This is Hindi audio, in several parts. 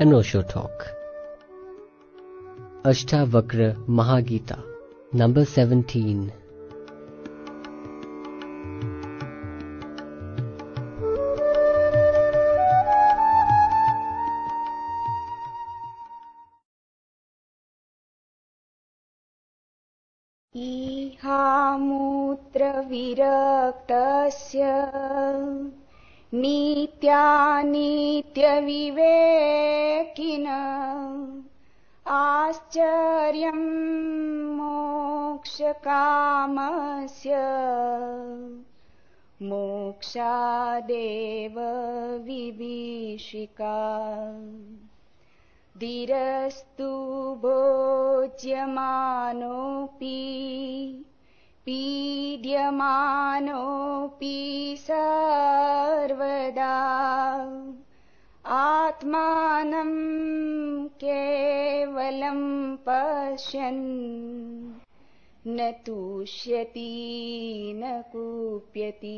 अनोशो talk Ashtavakra Mahageeta number seventeen धीरस्तु भोज्यमानोऽपि पीड्यमानोऽपि सर्वदा। आत्मानं केवलं पश्यन् न तुष्यति न कुप्यति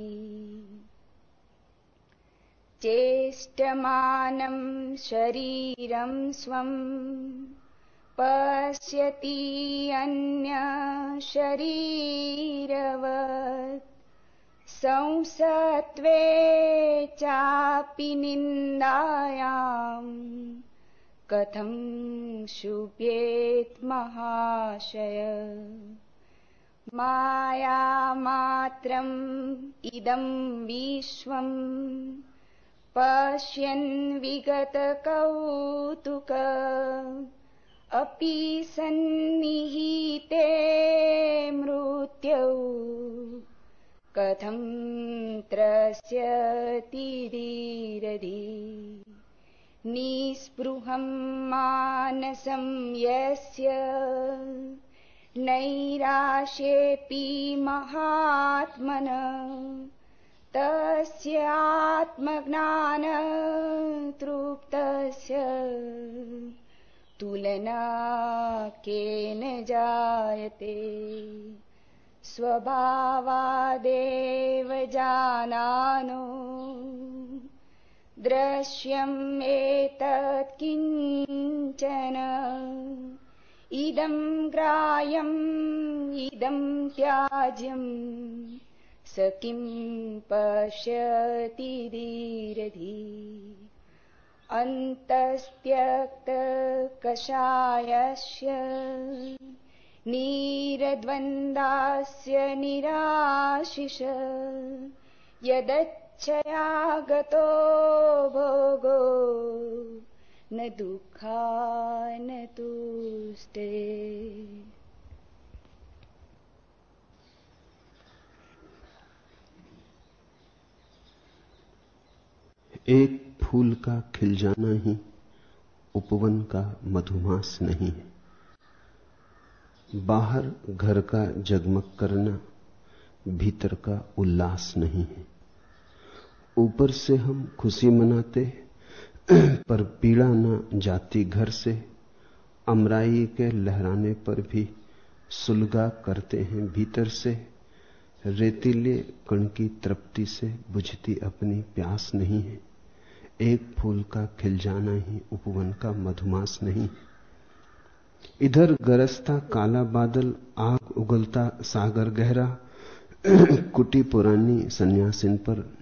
चेष्टमानं शरीरं स्वम् पश्यति अन्यशरीरवत् संसत्त्वे चापि निन्दायाम् कथं शुभ्येत् महाशय। मायामात्रम् इदं विश्वम् पश्यन् विगतकौतुक अपि सन्निहिते मृत्यौ। कथं त्रस्यति धीरधि निःस्पृहं मानसं यस्य नैराशेऽपि महात्मन तस्य तुलना केन जायते? स्वभावादेव जानानो। दृश्यम् एतत् किञ्चन। इदं ग्राह्यम् इदं त्याज्यम् स किं पश्यति धीरधी अन्तस्त्यक्तकषायस्य नीरद्वन्द्वास्य निराशिष यदच्छया गतो भोगो न दुःखा न तुष्टे एक फूल का खिल जाना ही उपवन का मधुमास नहीं है। बाहर घर का जगमग करना भीतर का उल्लास नहीं है। ऊपर से हम खुशी मनाते पर पीड़ा न जाती घर से। अमराई के लहराने पर भी सुलगा करते हैं भीतर से। रेतीले कण की तृप्ति से बुझती अपनी प्यास नहीं है। एक फूल का खिल जाना ही उपवन का मधुमास नहीं। इधर गरजता काला बादल, आग उगलता सागर गहरा, कुटी पुरानी सन्यासिन पर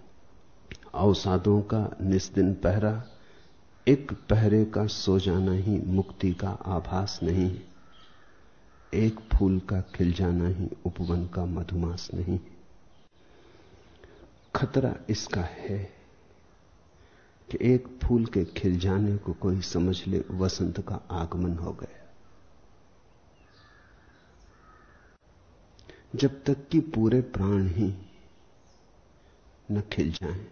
अवसादों का निस्दिन पहरा, एक पहरे का सो जाना ही मुक्ति का आभास नहीं। एक फूल का खिल जाना ही उपवन का मधुमास नहीं। खतरा इसका है। कि एक फूल के खिल जाने को कोई समझ ले वसंत का आगमन हो गया। जब तक कि पूरे प्राण ही न खिल जाएँ,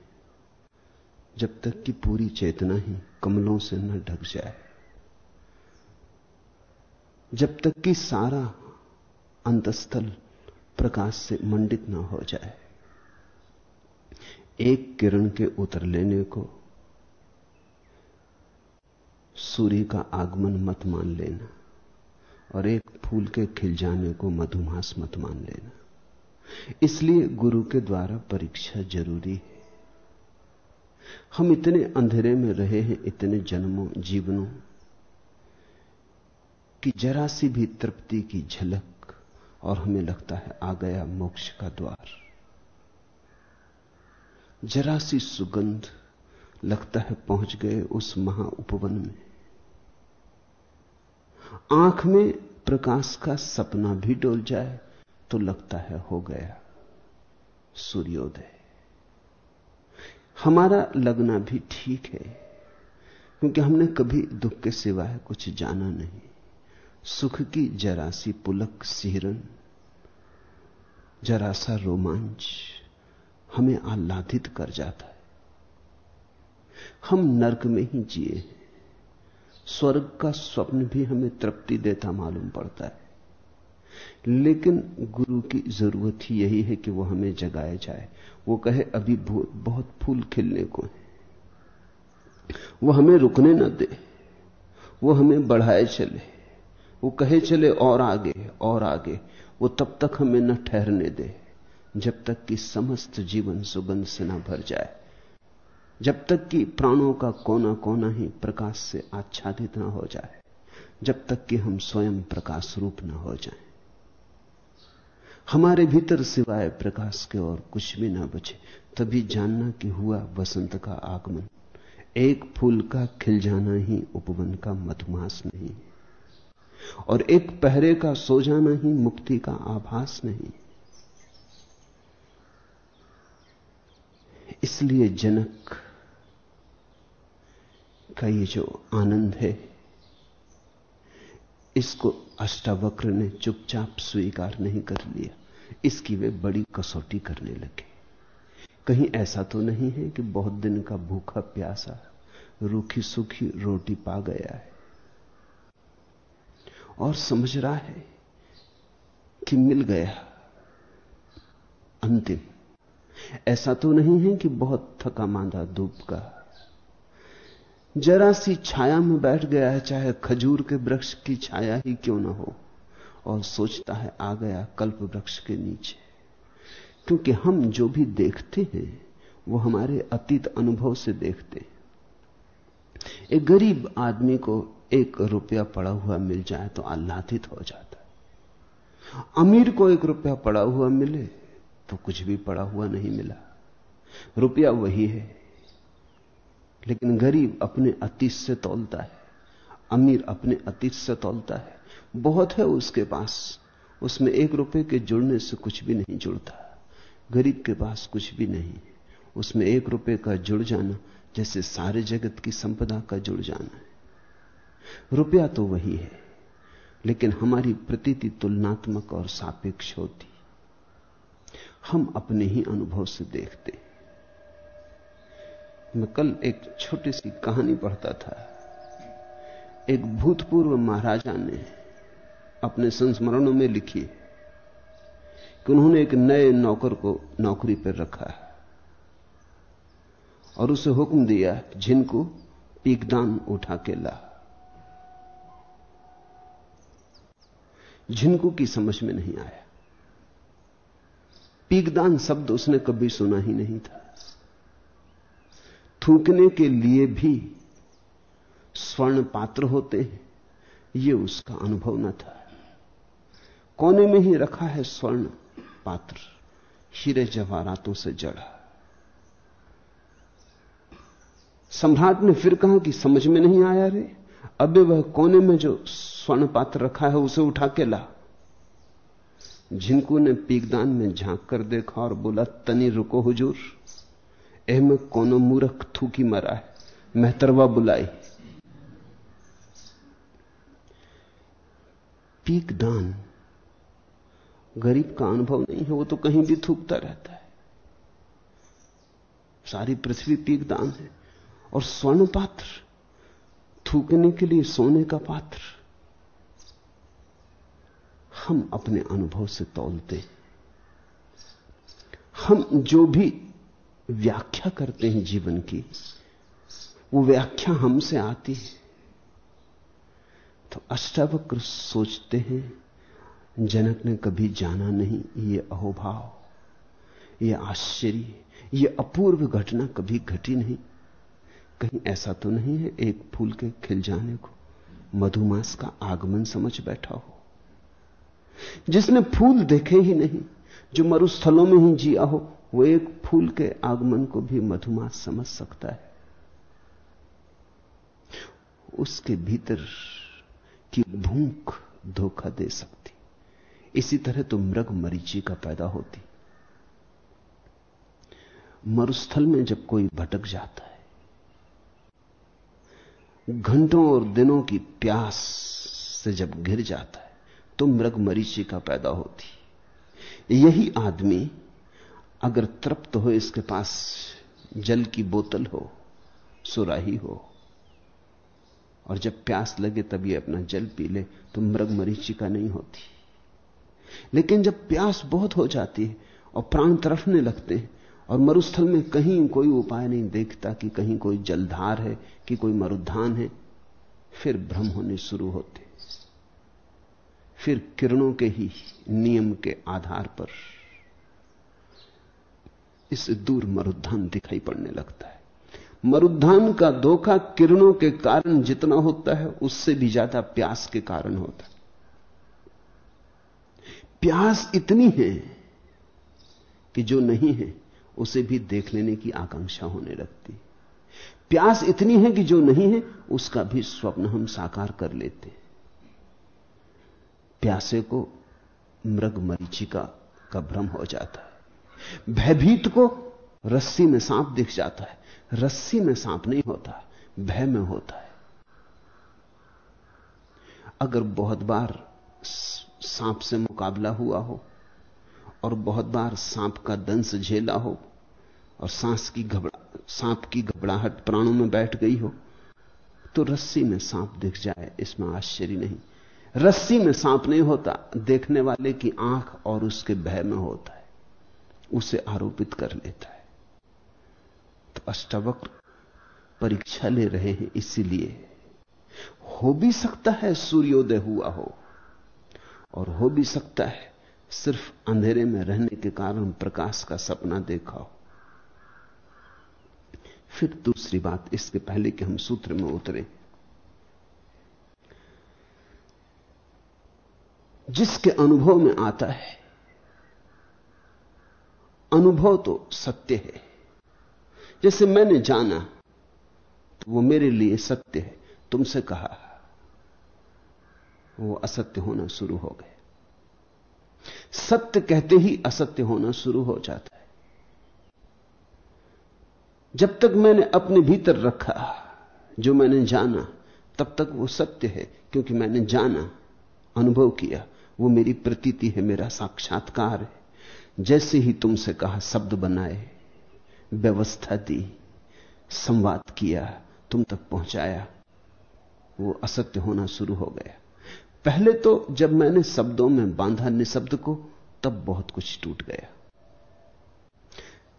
जब तक कि पूरी चेतना ही कमलों से न ढक जाए जब तक कि सारा अंतस्थल प्रकाश से मंडित न हो जाए एक किरण के उतर लेने को सूर्य का आगमन मत मान लेना और एक फूल के खिल जाने को मधुमास मत मान लेना। इसलिए गुरु के द्वारा परीक्षा ज़रूरी है। हम इतने अंधेरे में रहे हैं, इतने जन्मों, जीवनों, कि जरा सी भी तृप्ति की झलक और हमें लगता है आ गया मोक्ष का द्वार। जरा सी सुगंध लगता है पहुँच गए उस महा उपवन में। आँख में प्रकाश का सपना भी डोल जाए तो लगता है हो गया सूर्योदय। हमारा लगना भी ठीक है, क्योंकि हमने कभी दुख के सिवाय कुछ जाना नहीं। सुख की जरा सी पुलक सिहरन, जरा सा रोमांच हमें आह्लादित कर जाता है। हम नरक में ही जिए स्वर्ग का स्वप्न भी हमें तृप्ति देता मालूम पड़ता है। लेकिन गुरु की ज़रूरत ही यही है कि वो हमें जगाए जाए। वो कहे, अभी बहुत फूल खिलने को है। वो हमें रुकने न दे। वो हमें बढ़ाए चले। वो कहे चले और आगे और आगे। वो तब तक हमें न ठहरने दे, जब तक कि समस्त जीवन सुगंध से न भर जाए। जब तक कि प्राणों का कोना कोना ही प्रकाश से आच्छादित न हो जाए, जब तक कि हम स्वयं प्रकाश रूप न हो जाएँ, हमारे भीतर सिवाय प्रकाश के और कुछ भी ना बचे, तभी जानना कि हुआ वसंत का आगमन। एक फूल का खिल जाना ही उपवन का मधुमास नहीं, और एक पहरे का सो जाना ही मुक्ति का आभास नहीं। इसलिए जनक का ये जो आनंद है, इसको अष्टावक्र ने चुपचाप स्वीकार नहीं कर लिया। इसकी वे बड़ी कसौटी करने लगे। कहीं ऐसा तो नहीं है कि बहुत दिन का भूखा प्यासा रूखी सूखी रोटी पा गया है। और समझ रहा है कि मिल गया अंतिम। ऐसा तो नहीं है कि बहुत थका मांदा धूप का जरा सी छाया में बैठ गया है, चाहे खजूर के वृक्ष की छाया ही क्यों ना हो। और सोचता है, आ गया कल्प वृक्ष के नीचे। क्योंकि हम जो भी देखते हैं, वो हमारे अतीत अनुभव से देखते हैं। एक गरीब आदमी को एक रुपया पड़ा हुआ मिल जाए तो आह्लादित हो जाता है। अमीर को एक रुपया पड़ा हुआ मिले तो कुछ भी पड़ा हुआ नहीं मिला। रुपया वही है। लेकिन गरीब अपने अतीत से तोलता है, अमीर अपने अतीत से तोलता है। बहुत है उसके पास, उसमें एक रुपए के जुड़ने से कुछ भी नहीं जुड़ता। गरीब के पास कुछ भी नहीं उसमें एक रुपए का जुड़ जाना, जैसे सारे जगत की संपदा का जुड़ जाना है। रुपया तो वही है, लेकिन हमारी प्रतीति तुलनात्मक और सापेक्ष होती। हम अपने ही अनुभव से देखते मैं कल एक छोटी सी कहानी पढ़ता था। एक भूतपूर्व महाराजा ने अपने संस्मरणों में लिखी कि उन्होंने एक नए नौकर को नौकरी पर रखा और उसे हुक्म दिया जिनको पीकदान उठा के ला। झिनकू की समझ में नहीं आया। पीकदान शब्द उसने कभी सुना ही नहीं था। थूकने के लिए भी स्वर्ण पात्र होते हैं। यह उसका अनुभव न था। कोने में ही रखा है स्वर्ण पात्र। हीरे जवाहरातों से जड़ा। सम्राट ने फिर कहा कि समझ में नहीं आया रे। अबे वह कोने में जो स्वर्ण पात्र रखा है, उसे उठा के ला। झिंकू ने पीकदान में झाँक कर देखा और बोला, तनी रुको हुजूर। एह में कोनो मूर्ख थूकी मरा है। मेहतरवा बुलाई। पीकदान गरीब का अनुभव नहीं है, वो तो कहीं भी थूकता रहता है। सारी पृथ्वी पीक दान है और स्वर्ण पात्र, थूकने के लिए सोने का पात्र। हम अपने अनुभव से तोलते। हम जो भी व्याख्या करते हैं जीवन की। वो व्याख्या हमसे आती है। तो अष्टावक्र सोचते हैं, जनक ने कभी जाना नहीं, ये अहोभाव, ये आश्चर्य, ये अपूर्व घटना कभी घटी नहीं। कहीं ऐसा तो नहीं है, एक फूल के खिल जाने को मधुमास का आगमन समझ बैठा हो। जिसने फूल देखे ही नहीं, जो मरुस्थलों में ही जिया हो वो एक फूल के आगमन को भी मधुमास समझ सकता है। उसके भीतर की भूख धोखा दे सकती। इसी तरह तो मृग मरीची का पैदा होती। मरुस्थल में जब कोई भटक जाता है, घंटों और दिनों की प्यास से जब घिर जाता है तो मृग मरीची का पैदा होती। यही आदमी अगर तृप्त हो इसके पास, जल की बोतल हो, सुराही हो, और जब प्यास लगे तब ये अपना जल पी ले तो मृग मरीचिका नहीं होती। लेकिन जब प्यास बहुत हो जाती है और प्राण तरफने लगते हैं, और मरुस्थल में कहीं कोई उपाय नहीं देखता कि कहीं कोई जलधार है, कि कोई मरुद्धान है, फिर भ्रम होने शुरू होते। फिर किरणों के ही नियम के आधार पर इस दूर मरुद्धान दिखाई पड़ने लगता है। मरुद्धान का धोखा किरणों के कारण जितना होता है, उससे भी ज़्यादा प्यास के कारण होता है। प्यास इतनी है कि जो नहीं है, उसे भी देख लेने की आकांक्षा होने लगती प्यास इतनी है कि जो नहीं है, उसका भी स्वप्न हम साकार कर लेते प्यासे को मृग मरीचिका का भ्रम हो जाता है। भयभीत को रस्सी में सांप दिख जाता है। रस्सी में सांप नहीं होता, भय में होता है। अगर बहुत बार सांप से मुकाबला हुआ हो और बहुत बार सांप का दंश झेला हो और सांस की घबरा, सांप की घबराहट प्राणों में बैठ गई हो तो रस्सी में सांप दिख जाए, इसमें आश्चर्य नहीं। रस्सी में सांप नहीं होता, देखने वाले की आँख और उसके भय में होता है। उसे आरोपित कर लेता है। तो अष्टावक्र परीक्षा ले रहे हैं, इसीलिए। हो भी सकता है सूर्योदय हुआ हो, और हो भी सकता है सिर्फ़ अंधेरे में रहने के कारण प्रकाश का सपना देखा हो। फिर दूसरी बात, इसके पहले कि हम सूत्र में उतरे। जिसके अनुभव में आता है अनुभव तो सत्य है। जैसे मैंने जाना तो वो मेरे लिए सत्य है। तुमसे कहा, वो असत्य होना शुरू हो गए। सत्य कहते ही असत्य होना शुरू हो जाता है। जब तक मैंने अपने भीतर रखा, जो मैंने जाना, तब तक वो सत्य है, क्योंकि मैंने जाना, अनुभव किया, वो मेरी प्रतीति है, मेरा साक्षात्कार है। जैसे ही तुमसे कहा शब्द बनाए, व्यवस्था दी, संवाद किया, तुम तक पहुँचाया, वो असत्य होना शुरू हो गया। पहले तो जब मैंने शब्दों में बांधा निशब्द को, तब बहुत कुछ टूट गया।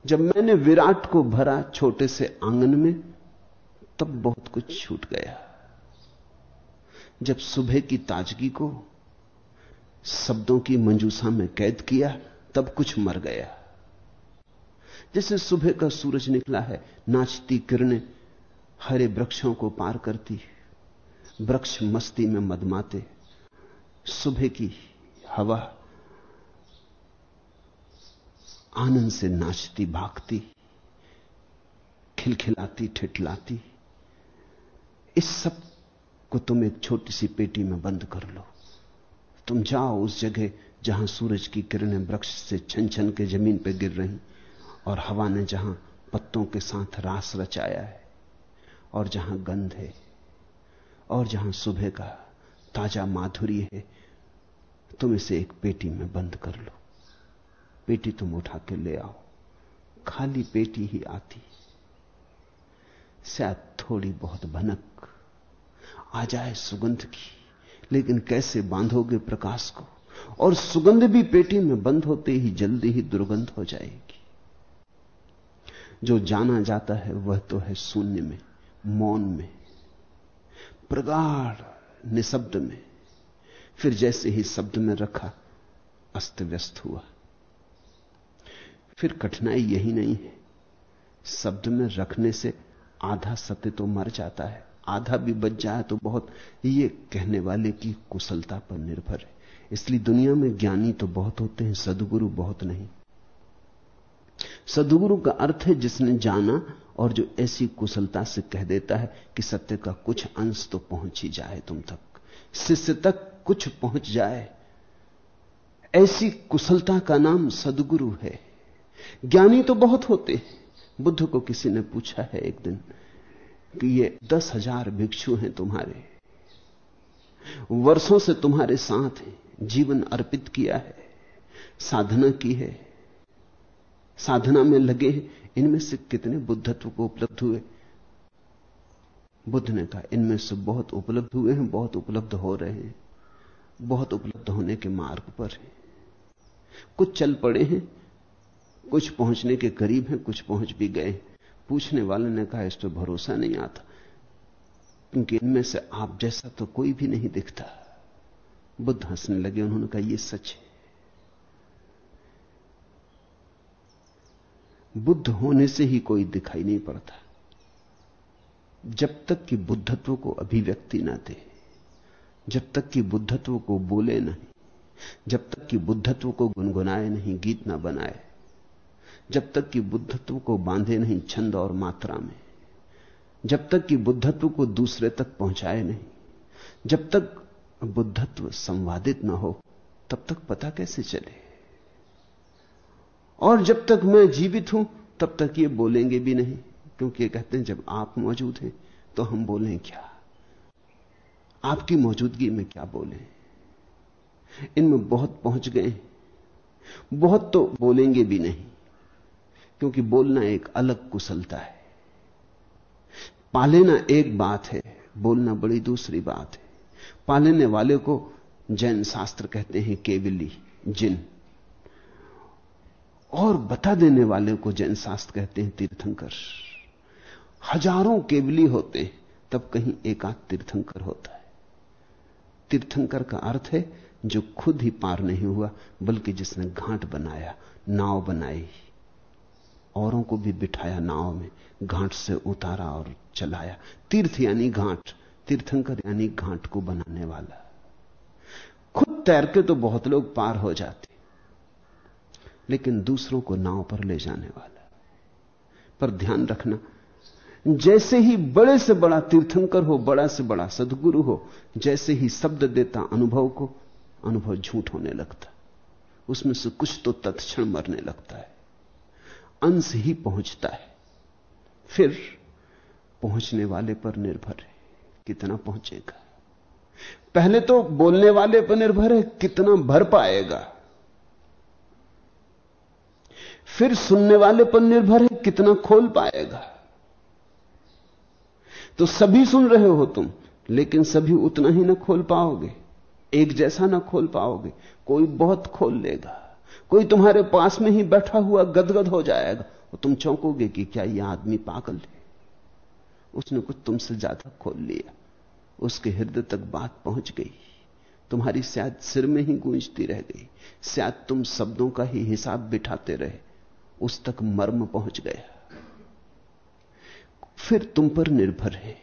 जब मैंने विराट को भरा छोटे से आँगन में, तब बहुत कुछ छूट गया। जब सुबह की ताजगी को, शब्दों की मंजूसा में कैद किया तब कुछ मर गया। जैसे सुबह का सूरज निकला है, नाचती किरणें हरे वृक्षों को पार करती वृक्ष मस्ती में मदमाते। सुबह की हवा आनंद से नाचती, भागती, खिलखिलाती, ठिठलाती। इस सबको तुम एक छोटी सी पेटी में बंद कर लो। तुम जाओ उस जगह जहाँ सूरज की किरणें वृक्ष से छन छन के ज़मीन पर गिर रही और हवा ने जहाँ पत्तों के साथ रास रचाया है और जहाँ गंध है और जहाँ सुबह का ताज़ा माधुरी है, तुम इसे एक पेटी में बंद कर लो। पेटी तुम उठा के ले आओ। खाली पेटी ही आती। शायद थोड़ी बहुत भनक आ जाए सुगंध की, लेकिन कैसे बांधोगे प्रकाश को? और सुगंध भी पेटी में बंद होते ही जल्दी ही दुर्गंध हो जाएगी। जो जाना जाता है वह तो है शून्य में, मौन में, प्रगाढ़, निशब्द में। फिर जैसे ही शब्द में रखा, अस्त व्यस्त हुआ। फिर कठिनाई यही नहीं है। शब्द में रखने से आधा सत्य तो मर जाता है, आधा भी बच जाए तो बहुत। ये कहने वाले की कुशलता पर निर्भर है। इसलिए दुनिया में ज्ञानी तो बहुत होते हैं, सदगुरु बहुत नहीं। सदगुरु का अर्थ है जिसने जाना और जो ऐसी कुशलता से कह देता है कि सत्य का कुछ अंश तो पहुँच ही जाए तुम तक। शिष्य तक कुछ पहुँच जाए। ऐसी कुशलता का नाम सदगुरु है। ज्ञानी तो बहुत होते हैं। बुद्ध को किसी ने पूछा है एक दिन कि ये दस हज़ार भिक्षु हैं तुम्हारे। वर्षों से तुम्हारे साथ हैं। जीवन अर्पित किया है, साधना की है, साधना में लगे हैं। इनमें से कितने बुद्धत्व को उपलब्ध हुए? बुद्ध ने कहा, इनमें से बहुत उपलब्ध हुए हैं, बहुत उपलब्ध हो रहे हैं, बहुत उपलब्ध होने के मार्ग पर हैं। कुछ चल पड़े हैं, कुछ पहुँचने के करीब हैं, कुछ पहुँच भी गए पूछने वाले ने कहा, इस पर भरोसा नहीं आता। क्योंकि इनमें से आप जैसा तो कोई भी नहीं दिखता। बुद्ध हंसने लगे, उन्होंने कहा यह सच है। बुद्ध होने से ही कोई दिखाई नहीं पड़ता। जब तक कि बुद्धत्व को अभिव्यक्ति ना दे, जब तक कि बुद्धत्व को बोले नहीं, जब तक कि बुद्धत्व को गुनगुनाए नहीं, गीत ना बनाए, जब तक कि बुद्धत्व को बांधे नहीं छंद और मात्रा में, जब तक कि बुद्धत्व को दूसरे तक पहुँचाए नहीं, जब तक बुद्धत्व संवादित ना हो, तब तक पता कैसे चले? और जब तक मैं जीवित हूँ, तब तक ये बोलेंगे भी नहीं, क्योंकि ये कहते हैं, जब आप मौजूद हैं तो हम बोलें क्या? आपकी मौजूदगी में क्या बोलें? इनमें बहुत पहुँच गए। बहुत तो बोलेंगे भी नहीं, क्योंकि बोलना एक अलग कुशलता है। पालेना एक बात है, बोलना बड़ी दूसरी बात है। पालेने वाले को जैन शास्त्र कहते हैं केवली, जिन। और बता देने वाले को जैन शास्त्र कहते हैं तीर्थंकर। हज़ारों केवली होते हैं, तब कहीं एकाध तीर्थंकर होता है। तीर्थंकर का अर्थ है, जो खुद ही पार नहीं हुआ, बल्कि जिसने घाट बनाया, नाव बनाई। औरों को भी बिठाया नाव में, घाट से उतारा और चलाया। तीर्थ यानी घाट। तीर्थंकर यानी घाट को बनाने वाला। खुद तैर के तो बहुत लोग पार हो जाते, लेकिन दूसरों को नाव पर ले जाने वाला। पर ध्यान रखना, जैसे ही बड़े से बड़ा तीर्थंकर हो, बड़ा से बड़ा सदगुरु हो, जैसे ही शब्द देता अनुभव को, अनुभव झूठ होने लगता। उसमें से कुछ तो तत्क्षण मरने लगता है। अंश ही पहुँचता है। फिर पहुँचने वाले पर निर्भर है। कितना पहुंचेगा? पहले तो बोलने वाले पर निर्भर है कितना भर पाएगा। फिर सुनने वाले पर निर्भर है कितना खोल पाएगा। तो सभी सुन रहे हो तुम, लेकिन सभी उतना ही ना खोल पाओगे। एक जैसा ना खोल पाओगे। कोई बहुत खोल लेगा। कोई तुम्हारे पास में ही बैठा हुआ गदगद हो जाएगा। और तुम चौंकोगे कि क्या यह आदमी पागल है? उसने कुछ तुमसे ज़्यादा खोल लिया। उसके हृदय तक बात पहुँच गई। तुम्हारी शायद सिर में ही गूंजती रह गई। शायद तुम शब्दों का ही हिसाब बिठाते रहे। उस तक मर्म पहुँच गया। फिर तुम पर निर्भर है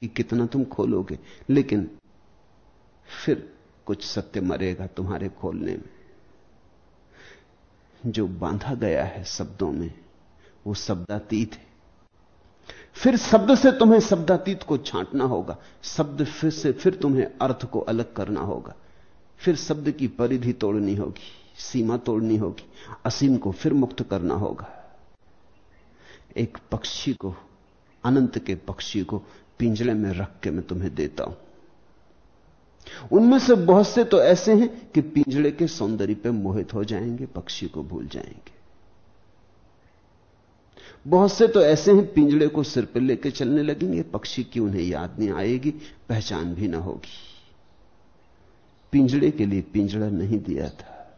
कि कितना तुम खोलोगे, लेकिन फिर कुछ सत्य मरेगा तुम्हारे खोलने में। जो बांधा गया है शब्दों में, वो शब्दातीत है। फिर शब्द से तुम्हें शब्दातीत को छांटना होगा। शब्द फिर से, फिर तुम्हें अर्थ को अलग करना होगा। फिर शब्द की परिधि तोड़नी होगी, सीमा तोड़नी होगी, असीम को फिर मुक्त करना होगा। एक पक्षी को, अनंत के पक्षी को पिंजरे में रख के मैं तुम्हें देता हूँ। उनमें से बहुत से तो ऐसे हैं कि पिंजड़े के सौंदर्य पर मोहित हो जाएँगे, पक्षी को भूल जाएँगे। बहुत से तो ऐसे हैं, पिंजड़े को सिर पर लेकर चलने लगेंगे, पक्षी की उन्हें याद नहीं आएगी, पहचान भी ना होगी। पिंजड़े के लिए पिंजड़ा नहीं दिया था।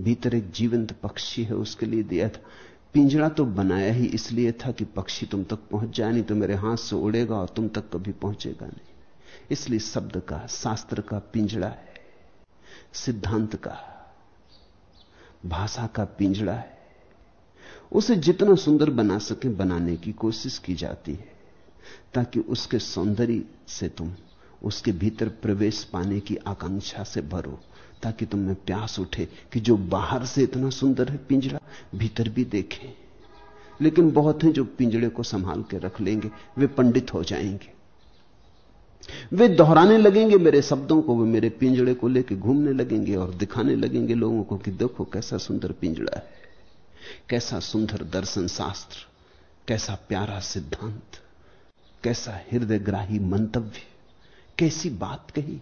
भीतर एक जीवंत पक्षी है, उसके लिए दिया था। पिंजड़ा तो बनाया ही इसलिए था कि पक्षी तुम तक पहुँच जाए, नहीं तो मेरे हाथ से उड़ेगा और तुम तक कभी पहुंचेगा नहीं। इसलिए शब्द का, शास्त्र का पिंजड़ा है, सिद्धांत का, भाषा का पिंजड़ा है। उसे जितना सुंदर बना सके बनाने की कोशिश की जाती है, ताकि उसके सौंदर्य से तुम उसके भीतर प्रवेश पाने की आकांक्षा से भरो, ताकि तुम में प्यास उठे कि जो बाहर से इतना सुंदर है पिंजरा, भीतर भी देखें। लेकिन बहुत हैं जो पिंजड़े को संभाल के रख लेंगे, वे पंडित हो जाएँगे। वे दोहराने लगेंगे मेरे शब्दों को, वे मेरे पिंजड़े को लेकर घूमने लगेंगे और दिखाने लगेंगे लोगों को कि देखो कैसा सुंदर पिंजड़ा है। कैसा सुंदर दर्शन शास्त्र, कैसा प्यारा सिद्धांत, कैसा हृदयग्राही मंतव्य, कैसी बात कही,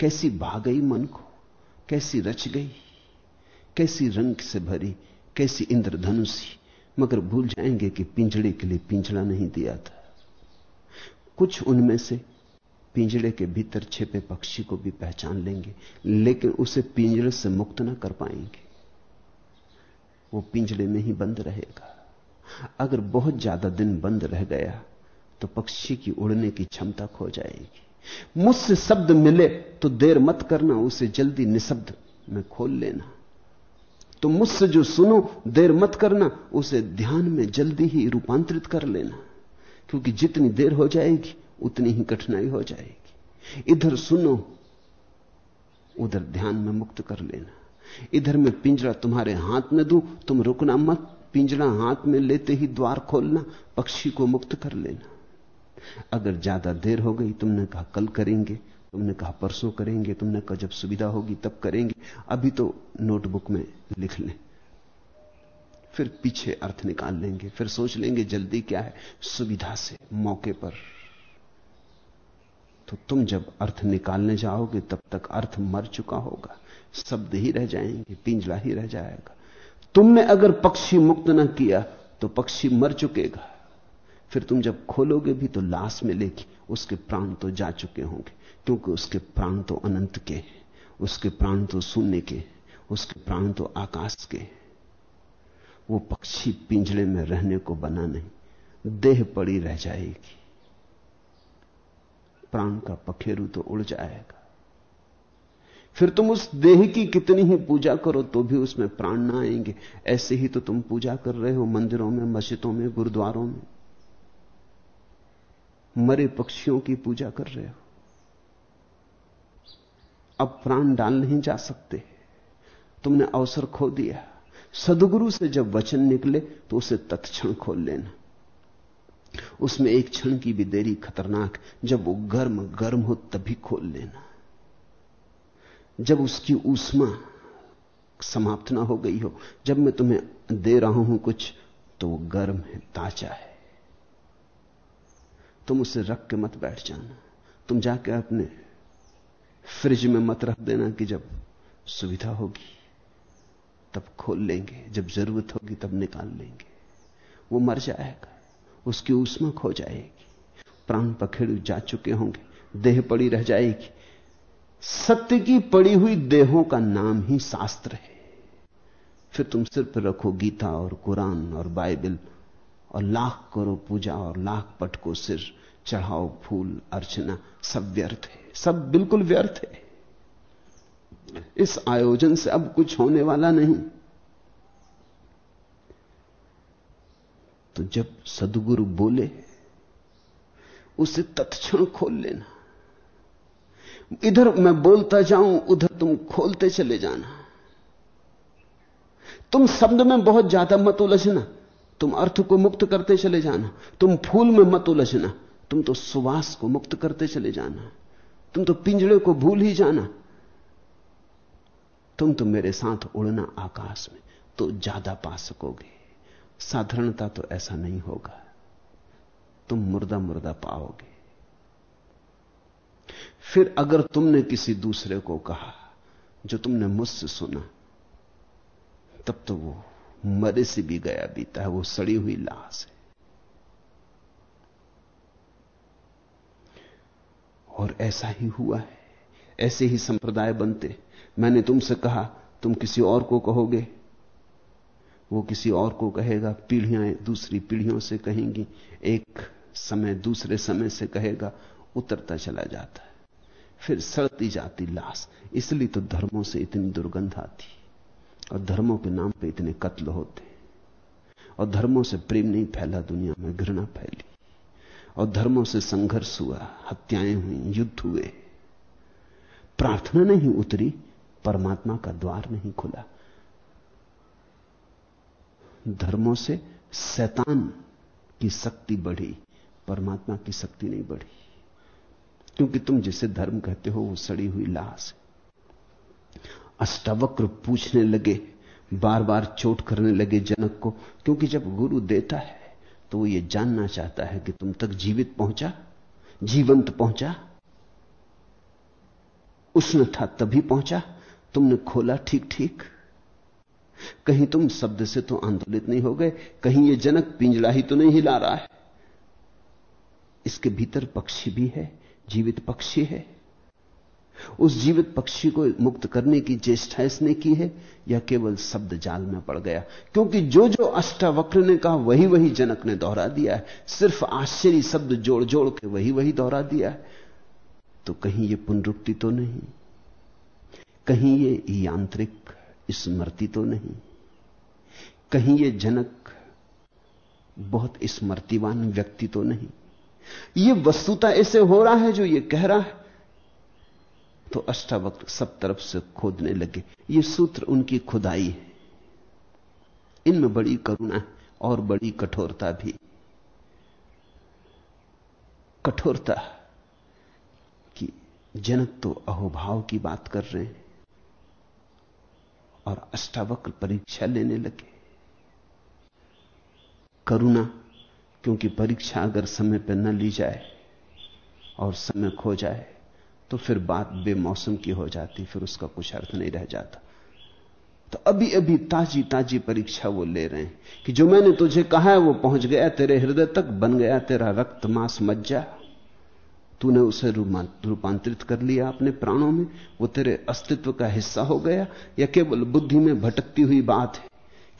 कैसी भा गई मन को, कैसी रच गई, कैसी रंग से भरी, कैसी इंद्रधनुषी, मगर भूल जाएँगे कि पिंजड़े के लिए पिंजड़ा नहीं दिया था। कुछ उनमें से पिंजड़े के भीतर छिपे पक्षी को भी पहचान लेंगे, लेकिन उसे पिंजड़े से मुक्त ना कर पाएँगे। वो पिंजड़े में ही बंद रहेगा। अगर बहुत ज़्यादा दिन बंद रह गया तो पक्षी की उड़ने की क्षमता खो जाएगी। मुझसे शब्द मिले तो देर मत करना, उसे जल्दी निशब्द में खोल लेना। तो मुझसे जो सुनो, देर मत करना, उसे ध्यान में जल्दी ही रूपांतरित कर लेना। क्योंकि जितनी देर हो जाएगी, उतनी ही कठिनाई हो जाएगी। इधर सुनो, उधर ध्यान में मुक्त कर लेना। इधर में पिंजरा तुम्हारे हाथ में दू, तुम रुकना मत। पिंजरा हाथ में लेते ही द्वार खोलना, पक्षी को मुक्त कर लेना। अगर ज़्यादा देर हो गई, तुमने कहा कल करेंगे, तुमने कहा परसों करेंगे, तुमने कहा जब सुविधा होगी तब करेंगे। अभी तो नोटबुक में लिख लें। फिर पीछे अर्थ निकाल लेंगे, फिर सोच लेंगे जल्दी क्या है सुविधा से, मौके पर। तो तुम जब अर्थ निकालने जाओगे, तब तक अर्थ मर चुका होगा। शब्द ही रह जाएँगे, पिंजला ही रह जाएगा। तुमने अगर पक्षी मुक्त न किया तो पक्षी मर चुकेगा। फिर तुम जब खोलोगे भी तो लाश मिलेगी, उसके प्राण तो जा चुके होंगे, क्योंकि उसके प्राण तो अनंत के उसके प्राण तो शून्य के उसके प्राण तो आकाश के वो पक्षी पिंजड़े में रहने को बना नहीं, देह पड़ी रह जाएगी। प्राण का पखेरु तो उड़ जाएगा। फिर तुम उस देह की कितनी ही पूजा करो तो भी उसमें प्राण ना आएँगे। ऐसे ही तो तुम पूजा कर रहे हो मंदिरों में, मस्जिदों में, गुरुद्वारों में। मरे पक्षियों की पूजा कर रहे हो। अब प्राण डाल नहीं जा सकते। तुमने अवसर खो दिया। सदगुरु से जब वचन निकले तो उसे तत्क्षण खोल लेना। उसमें एक क्षण की भी देरी खतरनाक, जब वो गर्म गर्म हो तभी खोल लेना। जब उसकी ऊष्मा समाप्त ना हो गई हो, जब मैं तुम्हें दे रहा हूँ कुछ तो वो गर्म है, ताज़ा है। तुम उसे रख के मत बैठ जाना। तुम जाके अपने फ्रिज में मत रख देना कि जब सुविधा होगी, तब खोल लेंगे। जब ज़रूरत होगी, तब निकाल लेंगे। वो मर जाएगा, उसकी ऊष्मा खो जाएगी। प्राण पखेड़ जा चुके होंगे, देह पड़ी रह जाएगी। सत्य की पड़ी हुई देहों का नाम ही शास्त्र है। फिर तुम सिर्फ़ रखो गीता और कुरान और बाइबल और लाख करो पूजा और लाख पट को सिर चढ़ाओ, फूल, अर्चना, सब व्यर्थ है। सब बिल्कुल व्यर्थ है। इस आयोजन से अब कुछ होने वाला नहीं। तो जब सदगुरु बोले, उसे तत्क्षण खोल लेना। इधर मैं बोलता जाऊँ, उधर तुम खोलते चले जाना। तुम शब्द में बहुत ज़्यादा मत उलझना। तुम अर्थ को मुक्त करते चले जाना। तुम फूल में मत उलझना। तुम तो सुवास को मुक्त करते चले जाना। तुम तो पिंजड़े को भूल ही जाना। तुम तो मेरे साथ उड़ना आकाश में तो ज़्यादा पा सकोगे। साधारणता तो ऐसा नहीं होगा। तुम मुर्दा मुर्दा पाओगे। फिर अगर तुमने किसी दूसरे को कहा, जो तुमने मुझसे सुना, तब तो वो मरे से भी गया बीता है, वो सड़ी हुई लाश है। और ऐसा ही हुआ है, ऐसे ही संप्रदाय बनते मैंने तुमसे कहा, तुम किसी और को कहोगे? वो किसी और को कहेगा, पीढ़ियाँ दूसरी पीढ़ियों से कहेंगी, एक समय दूसरे समय से कहेगा, उतरता चला जाता है। फिर सड़ती जाती लाश। इसलिए तो धर्मों से इतनी दुर्गंध आती और धर्मों के नाम पे इतने कत्ल होते और धर्मों से प्रेम नहीं फैला दुनिया में, घृणा फैली। और धर्मों से संघर्ष हुआ, हत्याएँ हुई, युद्ध हुए। प्रार्थना नहीं उतरी, परमात्मा का द्वार नहीं खुला। धर्मों से शैतान की शक्ति बढ़ी, परमात्मा की शक्ति नहीं बढ़ी। क्योंकि तुम जिसे धर्म कहते हो, वो सड़ी हुई लाश है। अष्टावक्र पूछने लगे बार बार चोट करने लगे जनक को, क्योंकि जब गुरु देता है तो वो ये जानना चाहता है कि तुम तक जीवित पहुँचा, जीवंत पहुँचा। उष्ण था तभी पहुँचा, तुमने खोला ठीक ठीक कहीं तुम शब्द से तो आंदोलित नहीं हो गए, कहीं ये जनक पिंजड़ा ही तो नहीं हिला रहा है। इसके भीतर पक्षी भी है। जीवित पक्षी है। उस जीवित पक्षी को मुक्त करने की चेष्टा इसने की है, या केवल शब्द जाल में पड़ गया। क्योंकि जो जो अष्टावक्र ने कहा वही वही जनक ने दोहरा दिया है। सिर्फ़ आश्चर्य शब्द जोड़ जोड़ के वही वही दोहरा दिया है। तो कहीं ये पुनरुक्ति तो नहीं? कहीं ये यांत्रिक स्मृति तो नहीं? कहीं ये जनक बहुत स्मृतिवान व्यक्ति तो नहीं? ये वस्तुता ऐसे हो रहा है जो ये कह रहा है। तो अष्टावक्र सब तरफ़ से खोदने लगे। ये सूत्र उनकी खुदाई है। इनमें बड़ी करुणा और बड़ी कठोरता भी। कठोरता कि जनक तो अहोभाव की बात कर रहे हैं और अष्टावक्र परीक्षा लेने लगे। करुणा क्योंकि परीक्षा अगर समय पर न ली जाए और समय खो जाए तो फिर बात बेमौसम की हो जाती, फिर उसका कुछ अर्थ नहीं रह जाता। तो अभी अभी ताजी ताजी परीक्षा वो ले रहे हैं कि जो मैंने तुझे कहा है वो पहुँच गया, तेरे हृदय तक बन गया, तेरा रक्त मांस मज्जा। तूने उसे रूपांतरित कर लिया अपने प्राणों में, वो तेरे अस्तित्व का हिस्सा हो गया, या केवल बुद्धि में भटकती हुई बात है,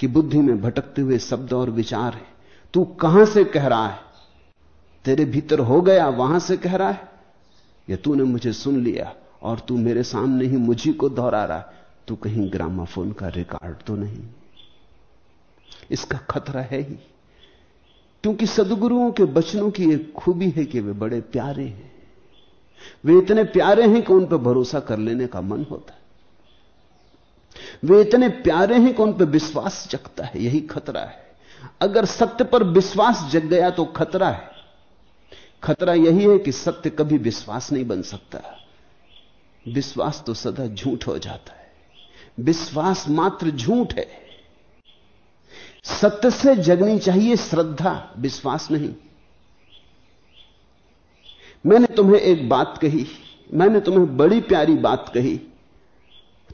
कि बुद्धि में भटकते हुए शब्द और विचार है। तू कहाँ से कह रहा है? तेरे भीतर हो गया, वहाँ से कह रहा है? या तूने मुझे सुन लिया और तू मेरे सामने ही मुझी को दोहरा रहा है? तू कहीं ग्रामाफोन का रिकॉर्ड तो नहीं? इसका खतरा है ही। क्योंकि सदगुरुओं के बचनों की एक खूबी है कि वे बड़े प्यारे हैं। वे इतने प्यारे हैं कि उन पर भरोसा कर लेने का मन होता है। वे इतने प्यारे हैं कि उन पर विश्वास जगता है। यही खतरा है। अगर सत्य पर विश्वास जग गया तो खतरा है। खतरा यही है कि सत्य कभी विश्वास नहीं बन सकता। विश्वास तो सदा झूठ हो जाता है। विश्वास मात्र झूठ है। सत्य से जगनी चाहिए श्रद्धा, विश्वास नहीं। मैंने तुम्हें एक बात कही, मैंने तुम्हें बड़ी प्यारी बात कही,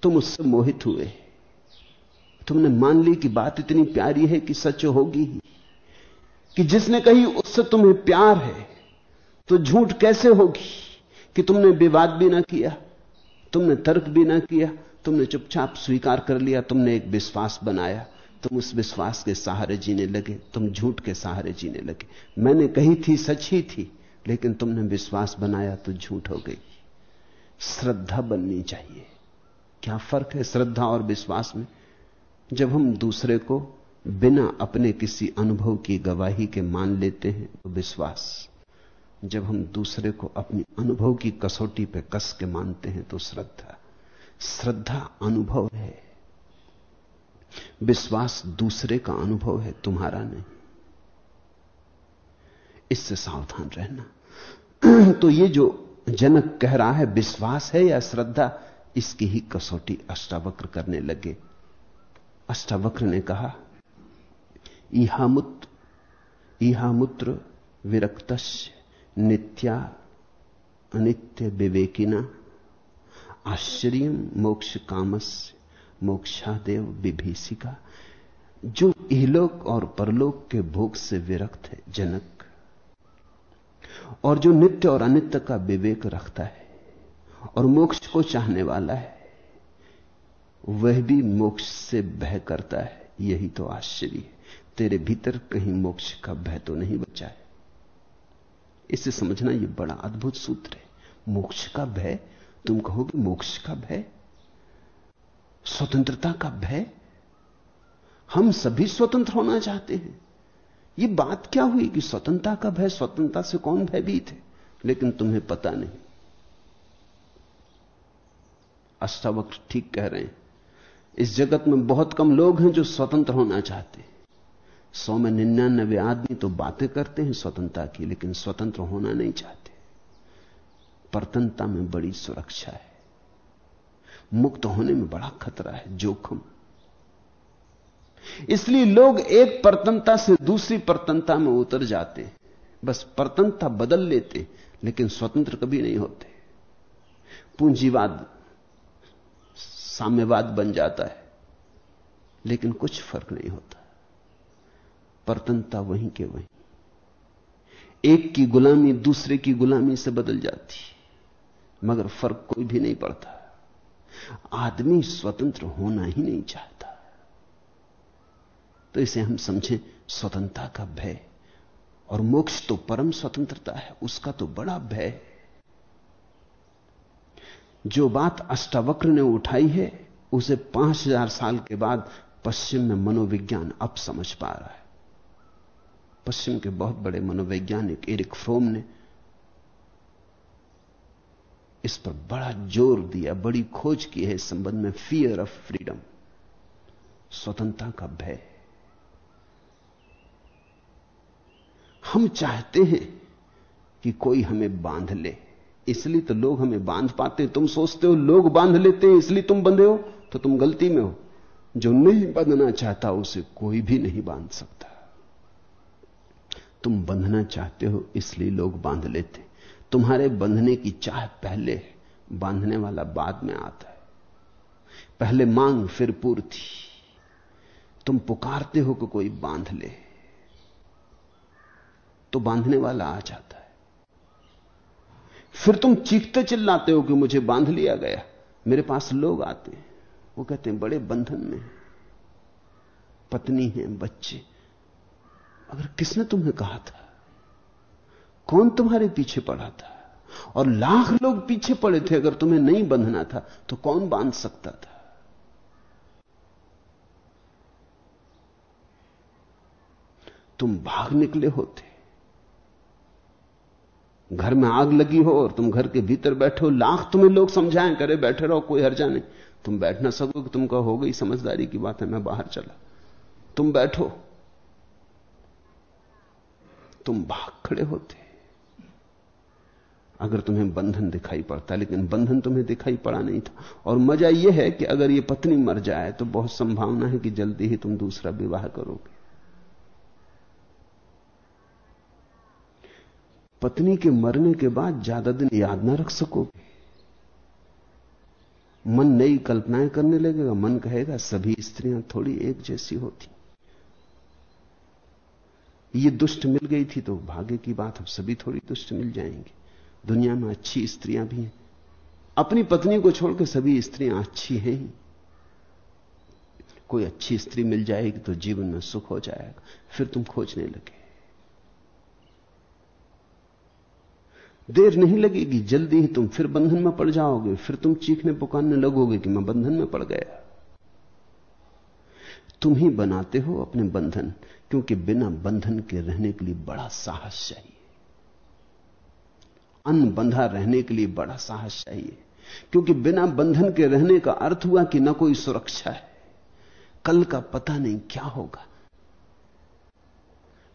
तुम उससे मोहित हुए। तुमने मान ली कि बात इतनी प्यारी है कि सच होगी ही। कि जिसने कही उससे तुम्हें प्यार है तो झूठ कैसे होगी? कि तुमने विवाद भी ना किया, तुमने तर्क भी ना किया, तुमने चुपचाप स्वीकार कर लिया, तुमने एक विश्वास बनाया, तुम उस विश्वास के सहारे जीने लगे, तुम झूठ के सहारे जीने लगे। मैंने कही थी, सच ही थी, लेकिन तुमने विश्वास बनाया तो झूठ हो गई। श्रद्धा बननी चाहिए। क्या फ़र्क है श्रद्धा और विश्वास में? जब हम दूसरे को बिना अपने किसी अनुभव की गवाही के मान लेते हैं तो विश्वास। जब हम दूसरे को अपनी अनुभव की कसौटी पे कस के मानते हैं तो श्रद्धा। श्रद्धा अनुभव है। विश्वास दूसरे का अनुभव है, तुम्हारा नहीं। इससे सावधान रहना। तो ये जो जनक कह रहा है, विश्वास है या श्रद्धा, इसकी ही कसौटी अष्टावक्र करने लगे। अष्टावक्र ने कहा इहामुत्र इहामुत्र विरक्तस्य नित्या अनित्य विवेकिना, आश्चर्य मोक्ष कामस मोक्षादेव विभीषिका। जो इहलोक और परलोक के भोग से विरक्त है, जनक। और जो नित्य और अनित्य का विवेक रखता है और मोक्ष को चाहने वाला है वह भी मोक्ष से भय करता है। यही तो आश्चर्य है। तेरे भीतर कहीं मोक्ष का भय तो नहीं बचा है। इसे समझना यह बड़ा अद्भुत सूत्र है। मोक्ष का भय? तुम कहोगे मोक्ष का भय? स्वतंत्रता का भय? हम सभी स्वतंत्र होना चाहते हैं। यह बात क्या हुई कि स्वतंत्रता का भय, स्वतंत्रता से कौन भयभीत है? लेकिन तुम्हें पता नहीं। अष्टावक्र ठीक कह रहे हैं। इस जगत में बहुत कम लोग हैं जो स्वतंत्र होना चाहते हैं। सौ में निन्यानबे आदमी तो बातें करते हैं स्वतंत्रता की, लेकिन स्वतंत्र होना नहीं चाहते। परतंत्रता में बड़ी सुरक्षा है। मुक्त होने में बड़ा खतरा है, जोखम। इसलिए लोग एक परतंत्रता से दूसरी परतंत्रता में उतर जाते बस परतंत्रता बदल लेते लेकिन स्वतंत्र कभी नहीं होते। पूंजीवाद साम्यवाद बन जाता है। लेकिन कुछ फ़र्क नहीं होता। परतंत्रता वहीं के वहीं। एक की गुलामी दूसरे की गुलामी से बदल जाती। मगर फ़र्क कोई भी नहीं पड़ता। आदमी स्वतंत्र होना ही नहीं चाहता। तो इसे हम समझें स्वतंत्रता का भय। और मोक्ष तो परम स्वतंत्रता है, उसका तो बड़ा भय। जो बात अष्टावक्र ने उठाई है, उसे पाँच हज़ार साल के बाद पश्चिम में मनोविज्ञान अब समझ पा रहा है। पश्चिम के बहुत बड़े मनोवैज्ञानिक एरिक फ्रोम ने इस पर बड़ा ज़ोर दिया, बड़ी खोज की है इस संबंध में फियर ऑफ़ फ्रीडम स्वतंत्रता का भय। हम चाहते हैं कि कोई हमें बाँध ले। इसलिए तो लोग हमें बाँध पाते तुम सोचते हो लोग बाँध लेते हैं, इसलिए तुम बंधे हो तो तुम गलती में हो। जो नहीं बंधना चाहता, उसे कोई भी नहीं बाँध सकता। तुम बंधना चाहते हो, इसलिए लोग बाँध लेते तुम्हारे बंधने की चाह पहले बांधने वाला बाद में आता है। पहले मांग, फिर पूर्ति। तुम पुकारते हो कि कोई बाँध ले तो बांधने वाला आ जाता है। फिर तुम चीखते चिल्लाते हो कि मुझे बाँध लिया गया। मेरे पास लोग आते हैं। वो कहते हैं, बड़े बंधन में पत्नी है, बच्चे। अगर किसने तुम्हें कहा था? कौन तुम्हारे पीछे पड़ा था? और लाख लोग पीछे पड़े थे, अगर तुम्हें नहीं बंधना था तो कौन बाँध सकता था? तुम भाग निकले होते। घर में आग लगी हो और तुम घर के भीतर बैठे हो, लाख तुम्हें लोग समझाएँ, करे बैठे रहो, कोई हर्जा नहीं। तुम बैठ ना सकोगे तुम कहो हो गई समझदारी की बात है, मैं बाहर चला। तुम बैठो। तुम भाग खड़े होते। अगर तुम्हें बंधन दिखाई पड़ता, लेकिन बंधन तुम्हें दिखाई पड़ा नहीं था। और मज़ा यह है कि अगर ये पत्नी मर जाए तो बहुत संभावना है कि जल्दी ही तुम दूसरा विवाह करोगे। पत्नी के मरने के बाद ज़्यादा दिन याद ना रख सकोगे मन नई कल्पनाएँ करने लगेगा, मन कहेगा, सभी स्त्रियाँ थोड़ी एक जैसी होती। ये दुष्ट मिल गई थी तो भाग्य की बात, अब सभी थोड़ी दुष्ट मिल जाएँगी। दुनिया में अच्छी स्त्रियाँ भी हैं। अपनी पत्नी को छोड़कर सभी स्त्रियाँ अच्छी हैं ही। कोई अच्छी स्त्री मिल जाएगी तो जीवन में सुख हो जाएगा। फिर तुम खोजने लगे। देर नहीं लगेगी, जल्दी ही तुम फिर बंधन में पड़ जाओगे, फिर तुम चीखने पुकारने लगोगे कि मैं बंधन में पड़ गया। तुम ही बनाते हो अपने बंधन, क्योंकि बिना बंधन के रहने के लिए बड़ा साहस चाहिए। अनबंधा रहने के लिए बड़ा साहस चाहिए, क्योंकि बिना बंधन के रहने का अर्थ हुआ कि न कोई सुरक्षा है। कल का पता नहीं क्या होगा।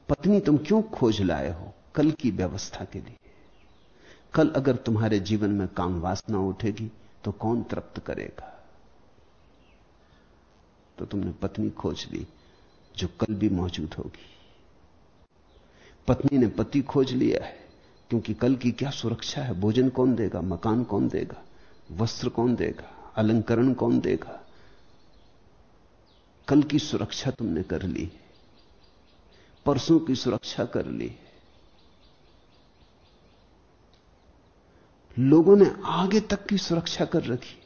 पत्नी, तुम क्यों खोज लाए हो कल की व्यवस्था के लिए? कल अगर तुम्हारे जीवन में काम वासना उठेगी तो कौन तृप्त करेगा? तो तुमने पत्नी खोज ली, जो कल भी मौजूद होगी। पत्नी ने पति खोज लिया है, क्योंकि कल की क्या सुरक्षा है? भोजन कौन देगा? मकान कौन देगा? वस्त्र कौन देगा? अलंकरण कौन देगा? कल की सुरक्षा तुमने कर ली परसों की सुरक्षा कर ली लोगों ने आगे तक की सुरक्षा कर रखी।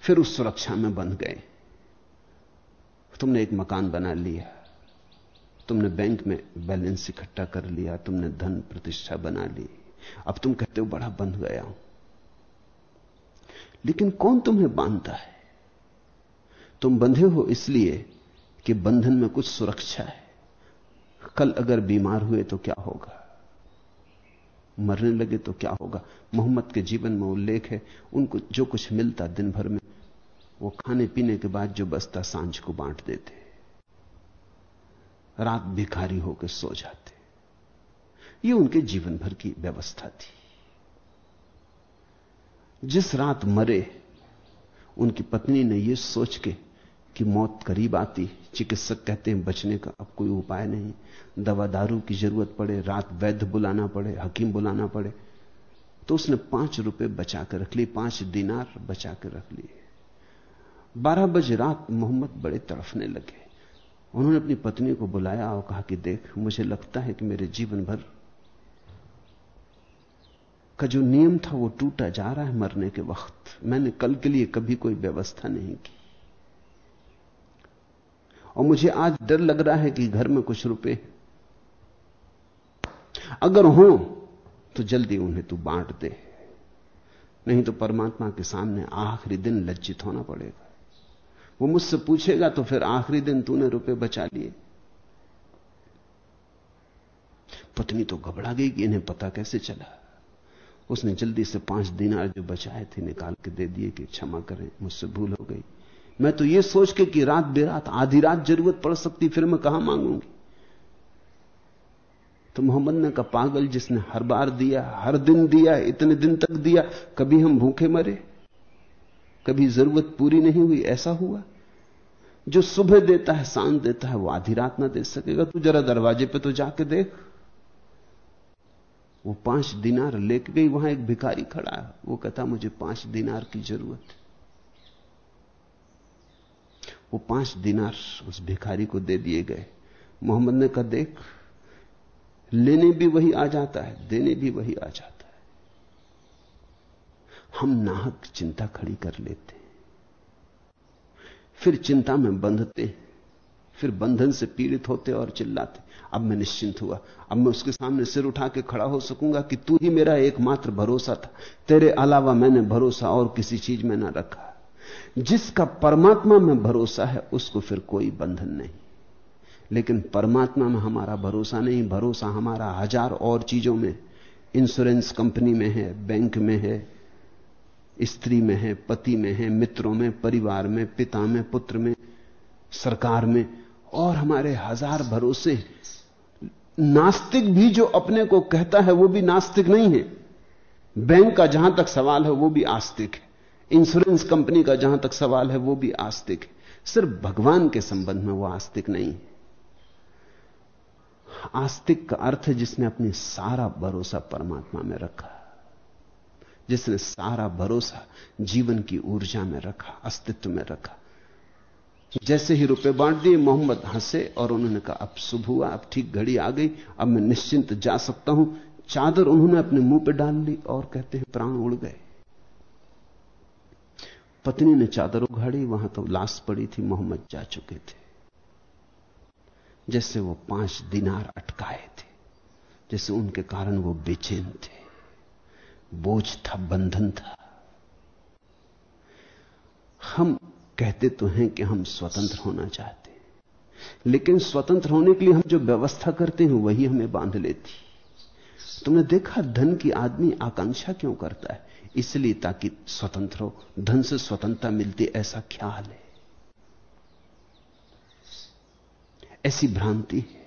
फिर उस सुरक्षा में बंध गए। तुमने एक मकान बना लिया। तुमने बैंक में बैलेंस इकट्ठा कर लिया। तुमने धन प्रतिष्ठा बना ली। अब तुम कहते हो, बड़ा बंध गया हूँ। लेकिन कौन तुम्हें बांधता है? तुम बंधे हो इसलिए कि बंधन में कुछ सुरक्षा है। कल अगर बीमार हुए तो क्या होगा? मरने लगे तो क्या होगा? मोहम्मद के जीवन में उल्लेख है, उनको जो कुछ मिलता दिन भर में, वो खाने पीने के बाद जो बसता साँझ को बांट देते। रात भिखारी होकर सो जाते। ये उनके जीवन भर की व्यवस्था थी। जिस रात मरे, उनकी पत्नी ने यह सोच के कि मौत करीब आती है। चिकित्सक कहते हैं, बचने का अब कोई उपाय नहीं। दवा दारू की ज़रूरत पड़े, रात वैद्य बुलाना पड़े, हकीम बुलाना पड़े। तो उसने पाँच रुपए बचा कर रख लिए, पाँच दिनार बचा कर रख लिए। बारह बजे रात मोहम्मद बड़े तड़फने लगे। उन्होंने अपनी पत्नी को बुलाया और कहा कि देख, मुझे लगता है कि मेरे जीवन भर का जो नियम था वो टूटा जा रहा है मरने के वक्त। मैंने कल के लिए कभी कोई व्यवस्था नहीं की। और मुझे आज डर लग रहा है कि घर में कुछ रुपए अगर हो तो जल्दी उन्हें तू बांट दे। नहीं तो परमात्मा के सामने आखिरी दिन लज्जित होना पड़ेगा। वो मुझसे पूछेगा तो फिर आखिरी दिन तूने रुपए बचा लिए। पत्नी तो घबरा गई कि इन्हें पता कैसे चला। उसने जल्दी से पाँच दिनार जो बचाए थे निकाल के दे दिए कि क्षमा करें, मुझसे भूल हो गई। मैं तो ये सोच के कि रात बेरात, आधी रात ज़रूरत पड़ सकती, फिर मैं कहाँ मांगूँगी? तो मोहम्मद ने कहा, पागल जिसने हर बार दिया, हर दिन दिया, इतने दिन तक दिया, कभी हम भूखे मरे? कभी ज़रूरत पूरी नहीं हुई, ऐसा हुआ? जो सुबह देता है साँझ देता है, वो आधी रात ना दे सकेगा। तू जरा दरवाजे पे तो जाके देख। वो पाँच दिनार लेके गई, वहाँ एक भिखारी खड़ा है। वो कहता, मुझे पाँच दिनार की ज़रूरत है। वो पाँच दिनार उस भिखारी को दे दिए गए। मोहम्मद ने कहा, देख, लेने भी वही आ जाता है, देने भी वही आ जाता है। हम नाहक चिंता खड़ी कर लेते फिर चिंता में बंधते फिर बंधन से पीड़ित होते और चिल्लाते अब मैं निश्चिंत हुआ। अब मैं उसके सामने सिर उठा के खड़ा हो सकूँगा कि तू ही मेरा एकमात्र भरोसा था। तेरे अलावा मैंने भरोसा और किसी चीज़ में ना रखा। जिसका परमात्मा में भरोसा है, उसको फिर कोई बंधन नहीं। लेकिन परमात्मा में हमारा भरोसा नहीं, भरोसा हमारा हज़ार और चीज़ों में इंश्योरेंस कंपनी में है बैंक में है, स्त्री में है, पति में है, मित्रों में, परिवार में, पिता में, पुत्र में, सरकार में, और हमारे हज़ार भरोसे। नास्तिक भी जो अपने को कहता है, वो भी नास्तिक नहीं है। बैंक का जहाँ तक सवाल है, वो भी आस्तिक है। इंश्योरेंस कंपनी का जहाँ तक सवाल है, वो भी आस्तिक है। सिर्फ़ भगवान के संबंध में वो आस्तिक नहीं। आस्तिक का अर्थ है जिसने अपनी सारा भरोसा परमात्मा में रखा। जिसने सारा भरोसा जीवन की ऊर्जा में रखा, अस्तित्व में रखा। जैसे ही रुपए बांट दिए, मोहम्मद हंसे और उन्होंने कहा, अब सुबह हुआ, अब ठीक घड़ी आ गई, अब मैं निश्चिंत जा सकता हूँ। चादर उन्होंने अपने मुँह पे डाल ली और कहते हैं, प्राण उड़ गए। पत्नी ने चादर उघाड़ी, वहाँ तो लाश पड़ी थी, मोहम्मद जा चुके थे। जैसे वो पाँच दिनार अटकाए थे, जैसे उनके कारण वो बेचैन थे। बोझ था, बंधन था। हम कहते तो हैं कि हम स्वतंत्र होना चाहते लेकिन स्वतंत्र होने के लिए हम जो व्यवस्था करते हैं, वही हमें बाँध लेती। तुमने देखा, धन की आदमी आकांक्षा क्यों करता है? इसलिए ताकि स्वतंत्र हो। धन से स्वतंत्रता मिलती, ऐसा ख्याल है। ऐसी भ्रांति है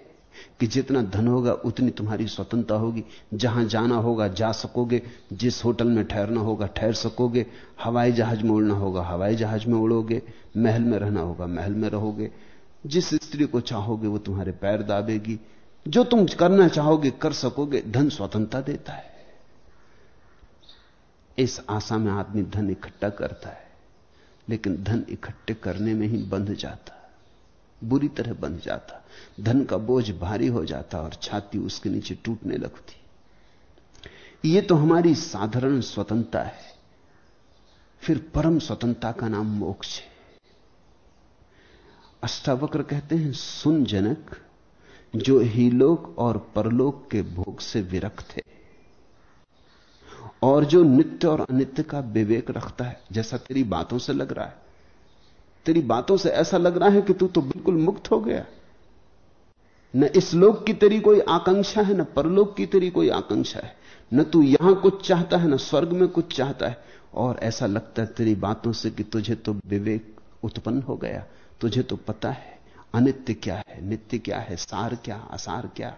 कि जितना धन होगा, उतनी तुम्हारी स्वतंत्रता होगी। जहाँ जाना होगा, जा सकोगे। जिस होटल में ठहरना होगा, ठहर सकोगे। हवाई जहाज़ में उड़ना होगा, हवाई जहाज़ में उड़ोगे। महल में रहना होगा, महल में रहोगे। जिस स्त्री को चाहोगे, वो तुम्हारे पैर दाबेगी। जो तुम करना चाहोगे, कर सकोगे। धन स्वतंत्रता देता है। इस आशा में आदमी धन इकट्ठा करता है, लेकिन धन इकट्ठे करने में ही बंध जाता बुरी तरह बंध जाता धन का बोझ भारी हो जाता और छाती उसके नीचे टूटने लगती। ये तो हमारी साधारण स्वतंत्रता है। फिर परम स्वतंत्रता का नाम मोक्ष है। अष्टावक्र कहते हैं, सुन जनक, जो ही लोक और परलोक के भोग से विरक्त है। और जो नित्य और अनित्य का विवेक रखता है, जैसा तेरी बातों से लग रहा है। तेरी बातों से ऐसा लग रहा है कि तू तो बिल्कुल मुक्त हो गया। न इस लोक की तेरी कोई आकांक्षा है, न परलोक की तेरी कोई आकांक्षा है। न तू यहाँ कुछ चाहता है, न स्वर्ग में कुछ चाहता है। और ऐसा लगता है तेरी बातों से कि तुझे तो विवेक उत्पन्न हो गया। तुझे तो पता है, अनित्य क्या है, नित्य क्या है, सार क्या, असार क्या।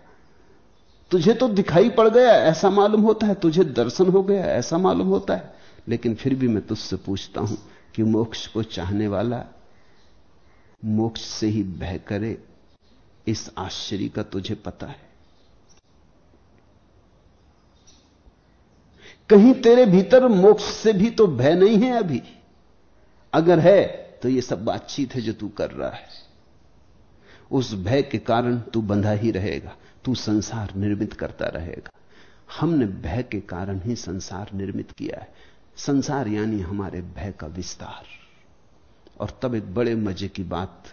तुझे तो दिखाई पड़ गया, ऐसा मालूम होता है, तुझे दर्शन हो गया, ऐसा मालूम होता है। लेकिन फिर भी मैं तुझसे पूछता हूँ कि मोक्ष को चाहने वाला मोक्ष से ही भय करे, इस आश्चर्य का तुझे पता है। कहीं तेरे भीतर मोक्ष से भी तो भय नहीं है अभी। अगर है तो ये सब बातचीत है जो तू कर रहा है। उस भय के कारण तू बंधा ही रहेगा। तू संसार निर्मित करता रहेगा। हमने भय के कारण ही संसार निर्मित किया है। संसार यानी हमारे भय का विस्तार। और तब एक बड़े मज़े की बात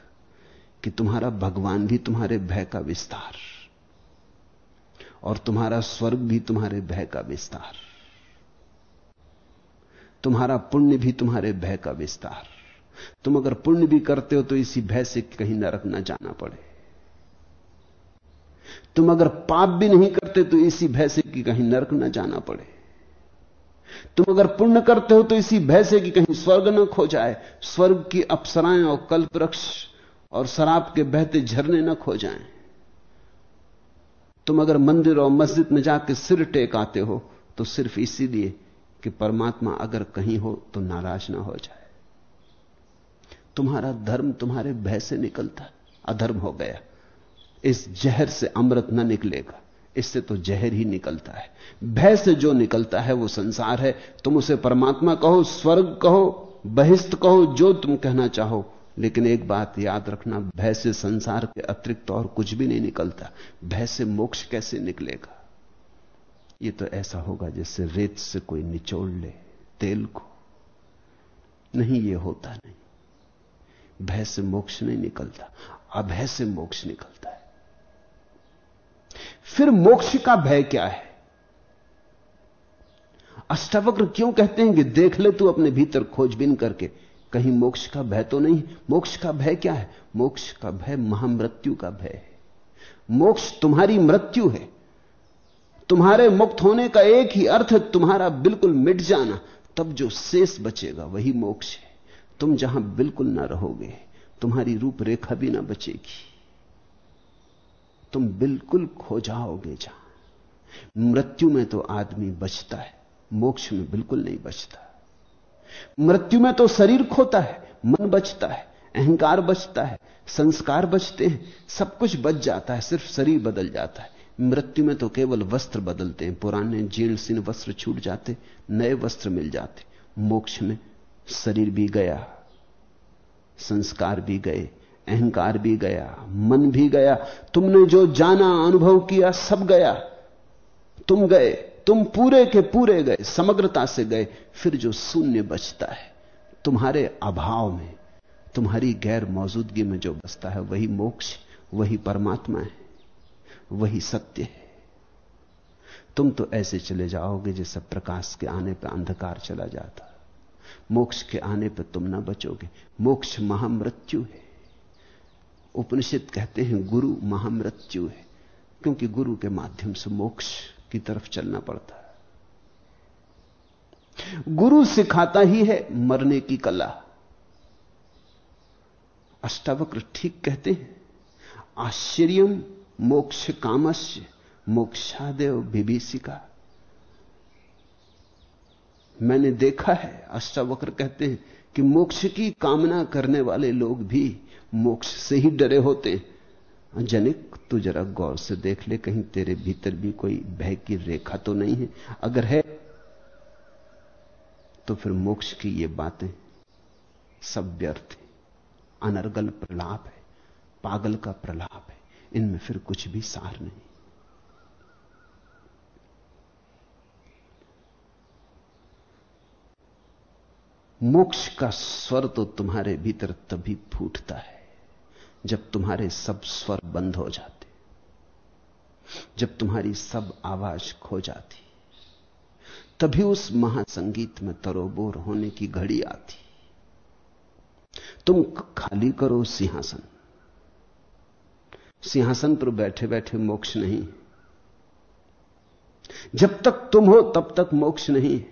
कि तुम्हारा भगवान भी तुम्हारे भय का विस्तार। और तुम्हारा स्वर्ग भी तुम्हारे भय का विस्तार। तुम्हारा पुण्य भी तुम्हारे भय का विस्तार। तुम अगर पुण्य भी करते हो तो इसी भय से कहीं नरक न जाना पड़े। तुम अगर पाप भी नहीं करते तो इसी भय से कि कहीं नरक न जाना पड़े। तुम अगर पुण्य करते हो तो इसी भय से कि कहीं स्वर्ग न खो जाए। स्वर्ग की अप्सराएँ और कल्प वृक्ष और शराब के बहते झरने न खो जाएँ। तुम अगर मंदिर और मस्जिद में जाकर सिर टेक आते हो तो सिर्फ़ इसीलिए कि परमात्मा अगर कहीं हो तो नाराज़ ना हो जाए। तुम्हारा धर्म तुम्हारे भय से निकलता, अधर्म हो गया। इस जहर से अमृत न निकलेगा। इससे तो जहर ही निकलता है। भय से जो निकलता है वो संसार है। तुम उसे परमात्मा कहो, स्वर्ग कहो बहिष्ठ कहो, जो तुम कहना चाहो। लेकिन एक बात याद रखना, भय से संसार के अतिरिक्त और कुछ भी नहीं निकलता। भय से मोक्ष कैसे निकलेगा? ये तो ऐसा होगा जैसे रेत से कोई निचोड़ ले, तेल को। नहीं, ये होता नहीं। भय से मोक्ष नहीं निकलता। अभय से मोक्ष निकलता है। फिर मोक्ष का भय क्या है? अष्टावक्र क्यों कहते हैं कि देख ले तू अपने भीतर खोजबीन करके? कहीं मोक्ष का भय तो नहीं मोक्ष का भय क्या है? मोक्ष का भय महामृत्यु का भय है। मोक्ष तुम्हारी मृत्यु है। तुम्हारे मुक्त होने का एक ही अर्थ है तुम्हारा बिल्कुल मिट जाना। तब जो शेष बचेगा वही मोक्ष है। तुम जहाँ बिल्कुल ना रहोगे, तुम्हारी रूपरेखा भी ना बचेगी। तुम बिल्कुल खो जाओगे जहाँ। मृत्यु में तो आदमी बचता है, मोक्ष में बिल्कुल नहीं बचता। मृत्यु में तो शरीर खोता है, मन बचता है, अहंकार बचता है, संस्कार बचते हैं, सब कुछ बच जाता है, सिर्फ़ शरीर बदल जाता है। मृत्यु में तो केवल वस्त्र बदलते हैं, पुराने जीर्ण सिन वस्त्र छूट जाते, नए वस्त्र मिल जाते। मोक्ष में शरीर भी गया, संस्कार भी गए अहंकार भी गया, मन भी गया, तुमने जो जाना, अनुभव किया, सब गया। तुम गए, तुम पूरे के पूरे गए, समग्रता से गए, फिर जो शून्य बचता है, तुम्हारे अभाव में, तुम्हारी गैर मौजूदगी में जो बचता है, वही मोक्ष, वही परमात्मा है, वही सत्य है। तुम तो ऐसे चले जाओगे जैसे प्रकाश के आने पर अंधकार चला जाता। मोक्ष के आने पर तुम ना बचोगे। मोक्ष महामृत्यु है। उपनिषद कहते हैं, गुरु महामृत्यु है, क्योंकि गुरु के माध्यम से मोक्ष की तरफ़ चलना पड़ता है। गुरु सिखाता ही है मरने की कला। अष्टावक्र ठीक कहते हैं, आश्चर्यम मोक्ष कामस्य, मोक्षादेव विभीषिका। मैंने देखा है, अष्टावक्र कहते हैं कि मोक्ष की कामना करने वाले लोग भी मोक्ष से ही डरे होते। हैं जनिक, तू जरा गौर से देख ले, कहीं तेरे भीतर भी कोई भय की रेखा तो नहीं है? अगर है तो फिर मोक्ष की ये बातें सब व्यर्थ है। अनर्गल प्रलाप है, पागल का प्रलाप है, इनमें फिर कुछ भी सार नहीं। मोक्ष का स्वर तो तुम्हारे भीतर तभी फूटता है। जब तुम्हारे सब स्वर बंद हो जाते, जब तुम्हारी सब आवाज़ खो जाती, तभी उस महासंगीत में तरोबोर होने की घड़ी आती। तुम खाली करो सिंहासन। सिंहासन पर बैठे बैठे मोक्ष नहीं। जब तक तुम हो, तब तक मोक्ष नहीं।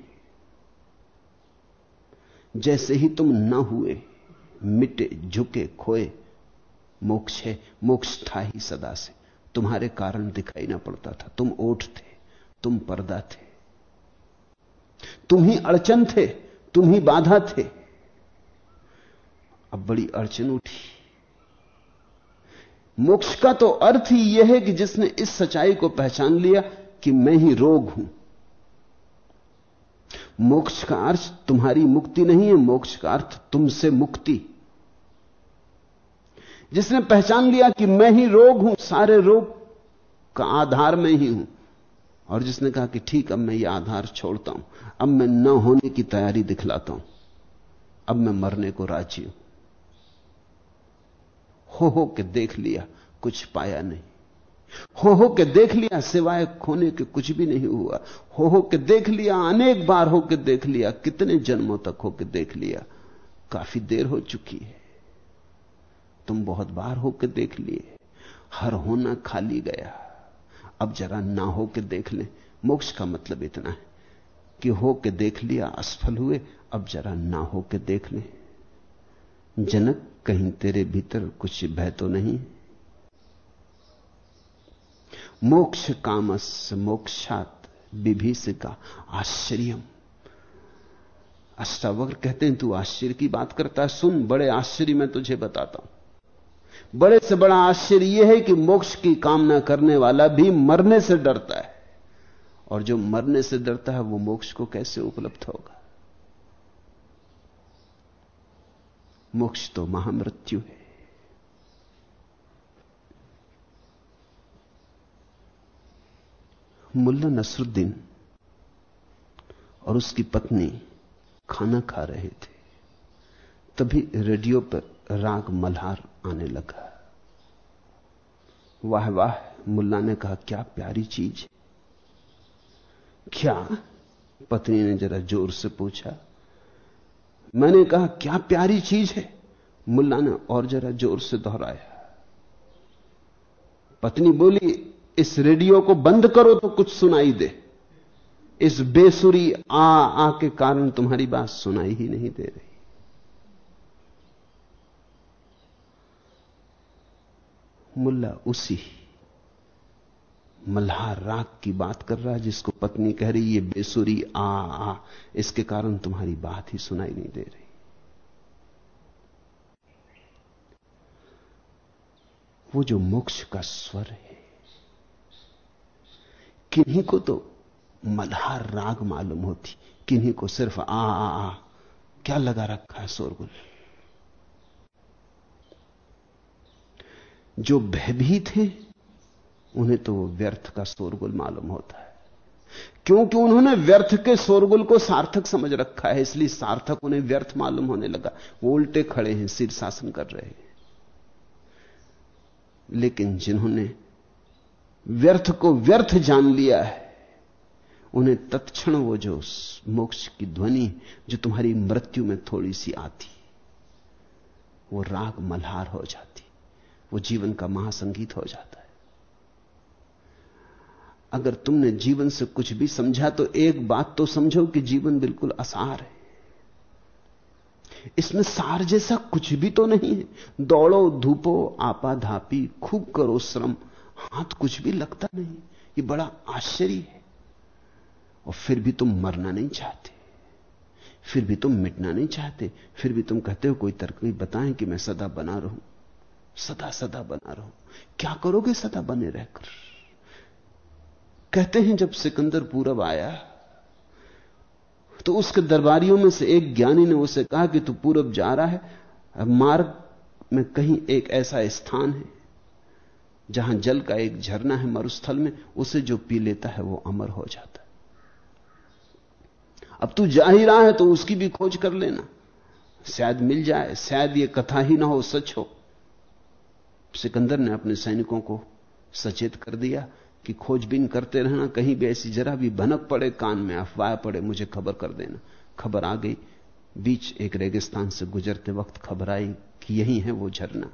जैसे ही तुम न हुए, मिटे, झुके, खोए मोक्ष है, मोक्ष था ही सदा से। तुम्हारे कारण दिखाई ना पड़ता था। तुम ओठ थे, तुम पर्दा थे। तुम ही अड़चन थे, तुम ही बाधा थे। अब बड़ी अड़चन उठी। मोक्ष का तो अर्थ ही यह है कि जिसने इस सच्चाई को पहचान लिया कि मैं ही रोग हूँ। मोक्ष का अर्थ तुम्हारी मुक्ति नहीं है, मोक्ष का अर्थ तुमसे मुक्ति। जिसने पहचान लिया कि मैं ही रोग हूँ, सारे रोग का आधार मैं ही हूँ। और जिसने कहा कि ठीक, अब मैं ये आधार छोड़ता हूँ। अब मैं न होने की तैयारी दिखलाता हूँ। अब मैं मरने को राज़ी हूँ। हो हो के देख लिया, कुछ पाया नहीं। हो हो के देख लिया, सिवाय खोने के कुछ भी नहीं हुआ। हो हो के देख लिया, अनेक बार हो के देख लिया, कितने जन्मों तक हो के देख लिया। काफ़ी देर हो चुकी है। तुम बहुत बार होकर देख लिए। हर होना खाली गया। अब जरा ना हो के देख ले। मोक्ष का मतलब इतना है कि हो के देख लिया, असफल हुए, अब जरा ना हो के देख ले। जनक, कहीं तेरे भीतर कुछ भय तो नहीं? मोक्ष कामस, मोक्षात विभीषिका, आश्चर्यम। अष्टावक्र कहते हैं, तू आश्चर्य की बात करता है। सुन, बड़े आश्चर्य में तुझे बताता हूँ। बड़े से बड़ा आश्चर्य यह है कि मोक्ष की कामना करने वाला भी मरने से डरता है। और जो मरने से डरता है, वो मोक्ष को कैसे उपलब्ध होगा? मोक्ष तो महामृत्यु है। मुल्ला नसरुद्दीन और उसकी पत्नी खाना खा रहे थे। तभी रेडियो पर राग मल्हार आने लगा। वाह वाह, मुल्ला ने कहा, क्या प्यारी चीज़ क्या? पत्नी ने जरा ज़ोर से पूछा। मैंने कहा, क्या प्यारी चीज़ है? मुल्ला ने और जरा ज़ोर से दोहराया। पत्नी बोली, इस रेडियो को बंद करो तो कुछ सुनाई दे। इस बेसुरी आ आ के कारण तुम्हारी बात सुनाई ही नहीं दे रही। मुल्ला उसी मल्हार राग की बात कर रहा है जिसको पत्नी कह रही, ये बेसुरी, आ आ, इसके कारण तुम्हारी बात ही सुनाई नहीं दे रही। वो जो मोक्ष का स्वर है, किन्हीं को तो मल्हार राग मालूम होती, किन्हीं को सिर्फ़ आ आ आ क्या लगा रखा है शोरगुल? जो भयभीत हैं, उन्हें तो वो व्यर्थ का शोरगुल मालूम होता है। क्योंकि उन्होंने व्यर्थ के शोरगुल को सार्थक समझ रखा है, इसलिए सार्थक उन्हें व्यर्थ मालूम होने लगा। वो उल्टे खड़े हैं सिर शासन कर रहे हैं। लेकिन जिन्होंने व्यर्थ को व्यर्थ जान लिया है, उन्हें तत्क्षण वो जो मोक्ष की ध्वनि जो तुम्हारी मृत्यु में थोड़ी सी आती, वो राग मल्हार हो जाती। वो जीवन का महासंगीत हो जाता है। अगर तुमने जीवन से कुछ भी समझा तो एक बात तो समझो कि जीवन बिल्कुल असार है। इसमें सार जैसा कुछ भी तो नहीं है। दौड़ो, धूपो, आपाधापी, खूब करो श्रम, हाथ कुछ भी लगता नहीं। ये बड़ा आश्चर्य है। और फिर भी तुम मरना नहीं चाहते। फिर भी तुम मिटना नहीं चाहते। फिर भी तुम कहते हो, कोई तरकीब बताएँ कि मैं सदा बना रहूँ। सदा सदा बना रहो। क्या करोगे सदा बने रहकर? कहते हैं, जब सिकंदर पूरब आया तो उसके दरबारियों में से एक ज्ञानी ने उसे कहा कि तू पूरब जा रहा है मार्ग में कहीं एक ऐसा स्थान है, जहाँ जल का एक झरना है मरुस्थल में, उसे जो पी लेता है वो अमर हो जाता है। अब तू जा ही रहा है तो उसकी भी खोज कर लेना। शायद मिल जाए, शायद ये कथा ही ना हो, सच हो। सिकंदर ने अपने सैनिकों को सचेत कर दिया कि खोजबीन करते रहना, कहीं भी ऐसी जरा भी भनक पड़े, कान में अफवाह पड़े, मुझे खबर कर देना। खबर आ गई। बीच एक रेगिस्तान से गुजरते वक्त खबर आई कि यही है वो झरना।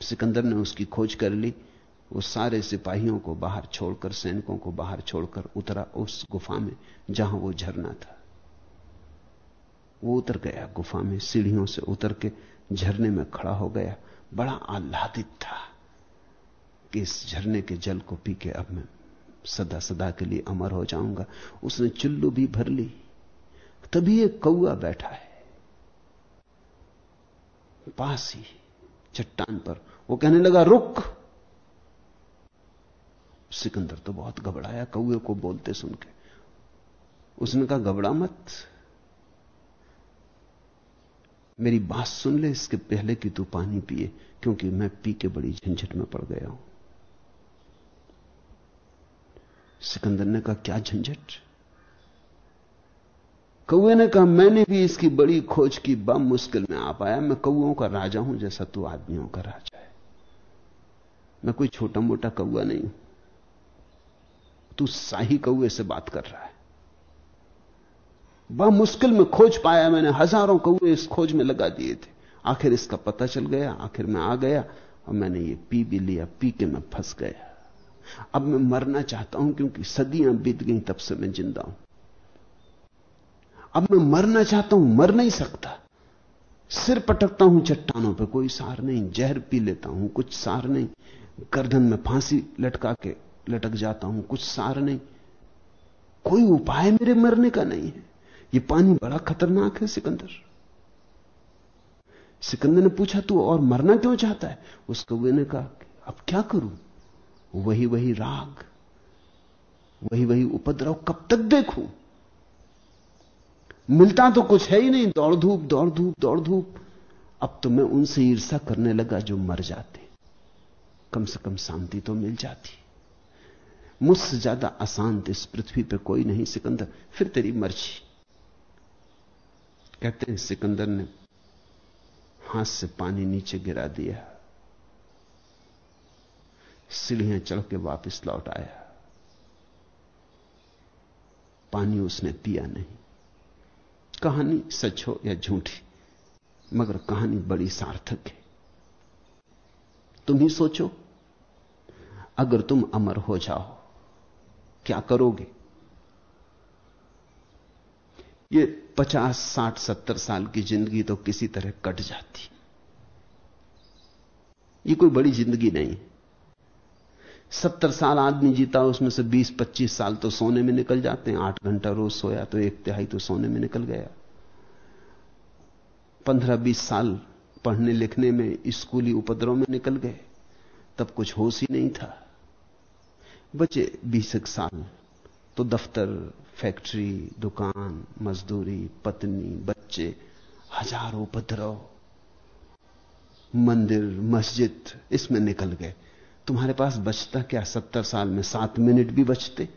सिकंदर ने उसकी खोज कर ली। वो सारे सिपाहियों को बाहर छोड़कर, सैनिकों को बाहर छोड़कर उतरा उस गुफा में, जहाँ वो झरना था। वो उतर गया गुफा में, सीढ़ियों से उतर के झरने में खड़ा हो गया। बड़ा आह्लादित था कि इस झरने के जल को पी के अब मैं सदा सदा के लिए अमर हो जाऊँगा। उसने चुल्लू भी भर ली। तभी एक कौआ बैठा है। पास ही चट्टान पर वो कहने लगा, रुक! सिकंदर तो बहुत घबराया कौए को बोलते सुन के। उसने कहा, घबरा मत। मेरी बात सुन ले, इसके पहले कि तू पानी पिए, क्योंकि मैं पी के बड़ी झंझट में पड़ गया हूँ। सिकंदर ने कहा, क्या झंझट? कौए ने कहा, मैंने भी इसकी बड़ी खोज की, बम मुश्किल में आ पाया। मैं कौओं का राजा हूँ, जैसा तू आदमियों का राजा है। मैं कोई छोटा मोटा कौआ नहीं हूँ। तू शाही कौए से बात कर रहा है। बड़ा मुश्किल में खोज पाया मैंने, हज़ारों कौए इस खोज में लगा दिए थे। आखिर इसका पता चल गया, आखिर मैं आ गया और मैंने ये पी भी लिया, पी के मैं फंस गया। अब मैं मरना चाहता हूँ क्योंकि सदियाँ बीत गई, तब से मैं ज़िंदा हूँ। अब मैं मरना चाहता हूँ, मर नहीं सकता। सिर पटकता हूँ, चट्टानों पे कोई सार नहीं, जहर पी लेता हूँ, कुछ सार नहीं। गर्दन में फांसी लटका के लटक जाता हूँ, कुछ सार नहीं। कोई उपाय मेरे मरने का नहीं है। ये पानी बड़ा खतरनाक है सिकंदर। सिकंदर ने पूछा, तू और मरना क्यों चाहता है? उस कौए ने कहा अब क्या करूँ? वही वही राग, वही वही उपद्रव कब तक देखूँ? मिलता तो कुछ है ही नहीं, दौड़ धूप दौड़ धूप दौड़ धूप। अब तो मैं उनसे ईर्षा करने लगा जो मर जाते। कम से कम शांति तो मिल जाती। मुझसे ज़्यादा अशांत इस पृथ्वी पर कोई नहीं सिकंदर। फिर तेरी मर्ज़ी। कहते हैं, सिकंदर ने हाथ से पानी नीचे गिरा दिया। सीढ़ियाँ चढ़ के वापिस लौट आया। पानी उसने पिया नहीं। कहानी सच हो या झूठी मगर कहानी बड़ी सार्थक है। तुम ही सोचो, अगर तुम अमर हो जाओ, क्या करोगे? ये पचास, साठ, सत्तर साल की ज़िंदगी तो किसी तरह कट जाती। ये कोई बड़ी ज़िंदगी नहीं। सत्तर साल आदमी जीता, उसमें से बीस, पच्चीस साल तो सोने में निकल जाते हैं। आठ घंटा रोज सोया तो एक तिहाई तो सोने में निकल गया। पंद्रह, बीस साल पढ़ने लिखने में, स्कूली उपद्रव में निकल गए। तब कुछ होश ही नहीं था। बचे बीस एक साल तो दफ्तर फैक्ट्री, दुकान, मजदूरी, पत्नी, बच्चे, हज़ारों उपद्रव मंदिर, मस्जिद, इसमें निकल गए। तुम्हारे पास बचता क्या? सत्तर साल में सात मिनट भी बचते।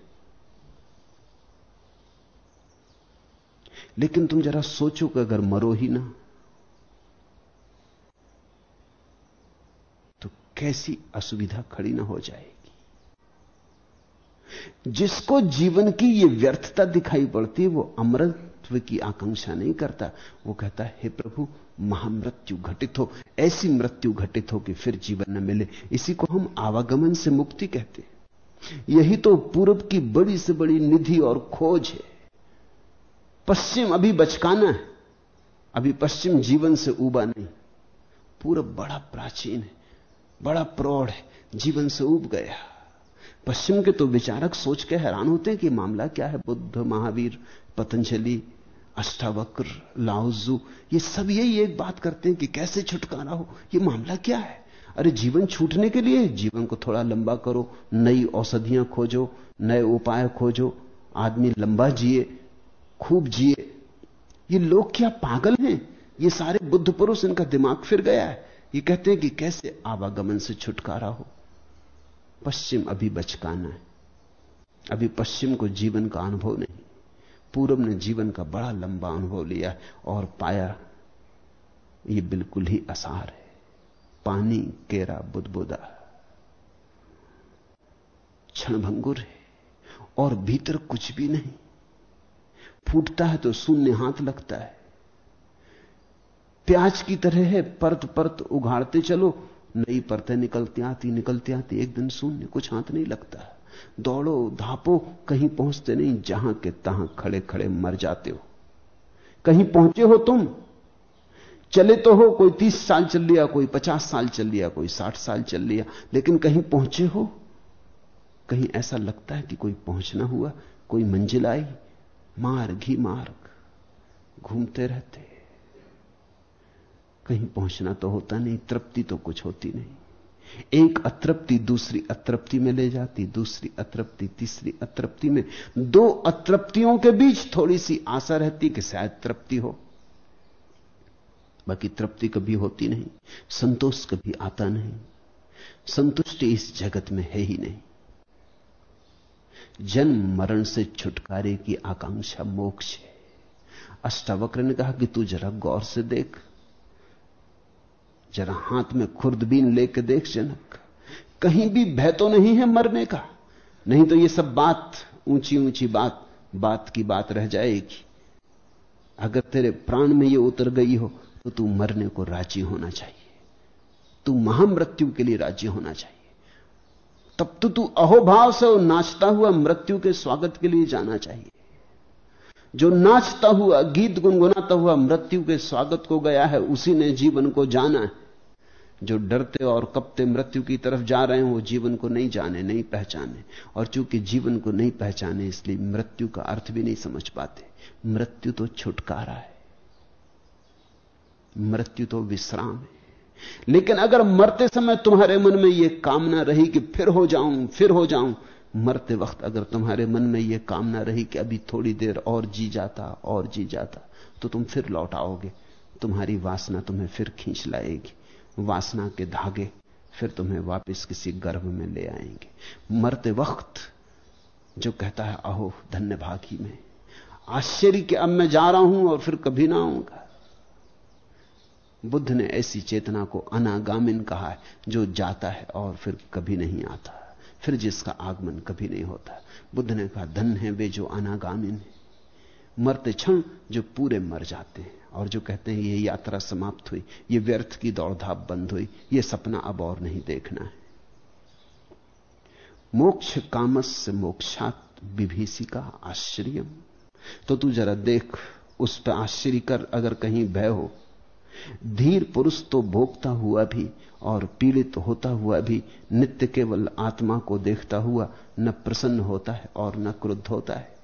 लेकिन तुम जरा सोचो कि अगर मरो ही ना तो कैसी असुविधा खड़ी ना हो जाएगी जिसको जीवन की ये व्यर्थता दिखाई पड़ती, वो अमृतत्व की आकांक्षा नहीं करता। वो कहता, है हे प्रभु, महामृत्यु घटित हो। ऐसी मृत्यु घटित हो कि फिर जीवन न मिले। इसी को हम आवागमन से मुक्ति कहते यही तो पूर्व की बड़ी से बड़ी निधि और खोज है। पश्चिम अभी बचकाना है। अभी पश्चिम जीवन से उबा नहीं। पूरब बड़ा प्राचीन है। बड़ा प्रौढ़ है। जीवन से उब गया। पश्चिम के तो विचारक सोच के हैरान होते हैं कि मामला क्या है? बुद्ध, महावीर, पतंजलि, अष्टावक्र लाउजू ये सब यही एक बात करते हैं कि कैसे छुटकारा हो? ये मामला क्या है? अरे जीवन छूटने के लिए जीवन को थोड़ा लंबा करो, नई औषधियाँ खोजो, नए उपाय खोजो, आदमी लंबा जिए, खूब जिए। ये लोग क्या पागल हैं? ये सारे बुद्ध पुरुष, इनका दिमाग फिर गया है। ये कहते हैं कि कैसे आवागमन से छुटकारा हो? पश्चिम अभी बचकाना है। अभी पश्चिम को जीवन का अनुभव नहीं। पूरब ने जीवन का बड़ा लंबा अनुभव लिया और पाया, ये बिल्कुल ही आसार है। पानी केरा बुदबुदा। क्षणभंगुर है और भीतर कुछ भी नहीं। फूटता है तो शून्य हाथ लगता है। प्याज की तरह है परत परत उघाड़ते चलो नई परतें निकलती आती निकलती आती, एक दिन शून्य, कुछ हाथ नहीं लगता। दौड़ो, धापो, कहीं पहुँचते नहीं, जहाँ के तहां खड़े खड़े मर जाते हो। कहीं पहुँचे हो तुम। चले तो हो, कोई तीस साल चल लिया, कोई पचास साल चल लिया, कोई साठ साल चल लिया, लेकिन कहीं पहुँचे हो। कहीं ऐसा लगता है कि कोई पहुँचना हुआ, कोई मंजिल आई, मार्ग ही मार्ग, घूमते रहते। कहीं पहुँचना तो होता नहीं, तृप्ति तो कुछ होती नहीं। एक अतृप्ति दूसरी अतृप्ति में ले जाती, दूसरी अतृप्ति तीसरी अतृप्ति में। दो अतृप्तियों के बीच थोड़ी सी आशा रहती कि शायद तृप्ति हो। बाकी तृप्ति कभी होती नहीं, संतोष कभी आता नहीं। संतुष्टि इस जगत में है ही नहीं। जन्म मरण से छुटकारे की आकांक्षा मोक्ष है। अष्टावक्र ने कहा कि तू जरा गौर से देख जरा हाथ में खुर्दबीन लेके देख जनक। कहीं भी भय तो नहीं है मरने का। नहीं तो ये सब बात, ऊँची ऊँची बात बात की बात रह जाएगी। अगर तेरे प्राण में ये उतर गई हो तो तू मरने को राज़ी होना चाहिए। तू महामृत्यु के लिए राज़ी होना चाहिए। तब तो तू अहोभाव से नाचता हुआ मृत्यु के स्वागत के लिए जाना चाहिए। जो नाचता हुआ, गीत गुनगुनाता हुआ मृत्यु के स्वागत को गया है, उसी ने जीवन को जाना है। जो डरते और कपते मृत्यु की तरफ़ जा रहे हैं, वो जीवन को नहीं जाने, नहीं पहचाने। और चूँकि जीवन को नहीं पहचाने, इसलिए मृत्यु का अर्थ भी नहीं समझ पाते। मृत्यु तो छुटकारा है। मृत्यु तो विश्राम है। लेकिन अगर मरते समय तुम्हारे मन में यह कामना रही कि फिर हो जाऊँ, फिर हो जाऊँ, मरते वक्त अगर तुम्हारे मन में यह कामना रही कि अभी थोड़ी देर और जी जाता, और जी जाता तो तुम फिर लौट आओगे। तुम्हारी वासना तुम्हें फिर खींच लाएगी। वासना के धागे फिर तुम्हें वापस किसी गर्भ में ले आएँगे। मरते वक्त जो कहता है, अहो धन्य भागी में। आश्चर्य कि अब मैं जा रहा हूँ और फिर कभी ना आऊँगा। बुद्ध ने ऐसी चेतना को अनागामिन कहा है, जो जाता है और फिर कभी नहीं आता। फिर जिसका आगमन कभी नहीं होता। बुद्ध ने कहा धन है वे जो अनागामिन है। मरते क्षण जो पूरे मर जाते हैं। और जो कहते हैं ये यात्रा समाप्त हुई, ये व्यर्थ की दौड़धाप बंद हुई, ये सपना अब और नहीं देखना है। मोक्ष कामस से मोक्षात विभीषी का आश्चर्य तो तू जरा देख, उस पर आश्चर्य कर, अगर कहीं भय हो। धीर पुरुष तो भोगता हुआ भी और पीड़ित होता हुआ भी, नित्य केवल आत्मा को देखता हुआ न प्रसन्न होता है और न क्रुद्ध होता है।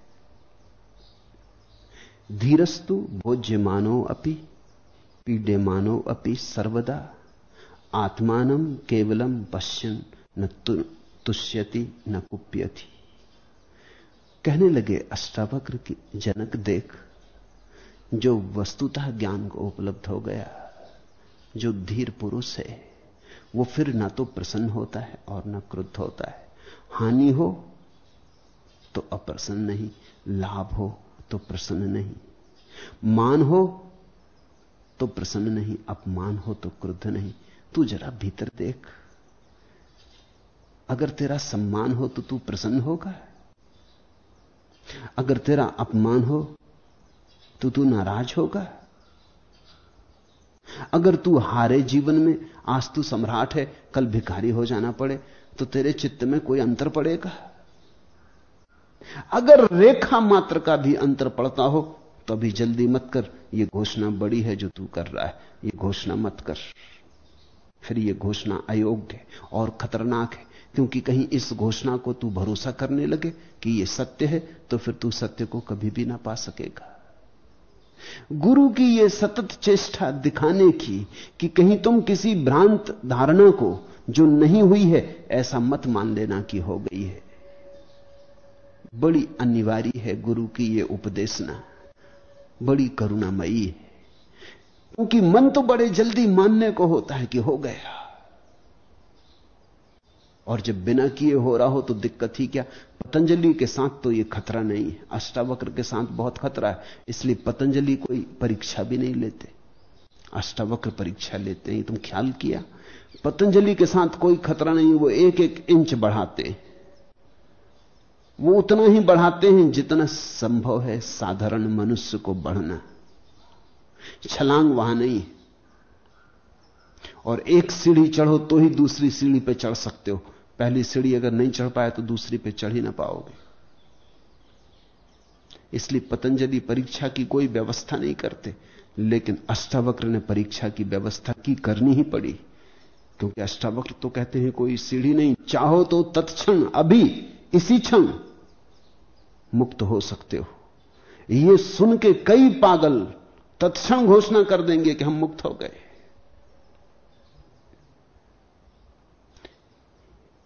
धीरस्तु भोज्य मानो अपि पीडे मानो अपि सर्वदा। आत्मानम केवलम पश्यन न तुष्यति, न कुप्यति। कहने लगे अष्टावक्र की जनक, देख, जो वस्तुतः ज्ञान को उपलब्ध हो गया, जो धीर पुरुष है, वो फिर ना तो प्रसन्न होता है और ना क्रुद्ध होता है। हानि हो तो अप्रसन्न नहीं, लाभ हो तो प्रसन्न नहीं। मान हो तो प्रसन्न नहीं, अपमान हो तो क्रुद्ध नहीं। तू जरा भीतर देख। अगर तेरा सम्मान हो तो तू प्रसन्न होगा। अगर तेरा अपमान हो तो तू नाराज़ होगा। अगर तू हारे जीवन में, आज तू सम्राट है, कल भिखारी हो जाना पड़े तो तेरे चित्त में कोई अंतर पड़ेगा। अगर रेखा मात्र का भी अंतर पड़ता हो तो अभी जल्दी मत कर। यह घोषणा बड़ी है जो तू कर रहा है। यह घोषणा मत कर। फिर यह घोषणा अयोग्य है और खतरनाक है, क्योंकि कहीं इस घोषणा को तू भरोसा करने लगे कि यह सत्य है तो फिर तू सत्य को कभी भी ना पा सकेगा। गुरु की यह सतत चेष्टा दिखाने की कि कहीं तुम किसी भ्रांत धारणा को, जो नहीं हुई है, ऐसा मत मान लेना कि हो गई है। बड़ी अनिवार्य है गुरु की यह उपदेशना। बड़ी करुणामयी है। क्योंकि मन तो बड़े जल्दी मानने को होता है कि हो गया। और जब बिना किए हो रहा हो तो दिक्कत ही क्या? पतंजलि के साथ तो ये खतरा नहीं है। अष्टावक्र के साथ बहुत खतरा है। इसलिए पतंजलि कोई परीक्षा भी नहीं लेते। अष्टावक्र परीक्षा लेते हैं। तुम ख्याल किया? पतंजलि के साथ कोई खतरा नहीं, वो एक एक इंच बढ़ाते वो उतना ही बढ़ाते हैं जितना संभव है साधारण मनुष्य को बढ़ना। छलांग वहाँ नहीं और एक सीढ़ी चढ़ो तो ही दूसरी सीढ़ी पे चढ़ सकते हो। पहली सीढ़ी अगर नहीं चढ़ पाए तो दूसरी पे चढ़ ही ना पाओगे। इसलिए पतंजलि परीक्षा की कोई व्यवस्था नहीं करते, लेकिन अष्टावक्र ने परीक्षा की व्यवस्था की करनी ही पड़ी। क्योंकि अष्टावक्र तो कहते हैं कोई सीढ़ी नहीं, चाहो तो तत्क्षण अभी इसी क्षण मुक्त हो सकते हो। यह सुन के कई पागल तत्क्षण घोषणा कर देंगे कि हम मुक्त हो गए।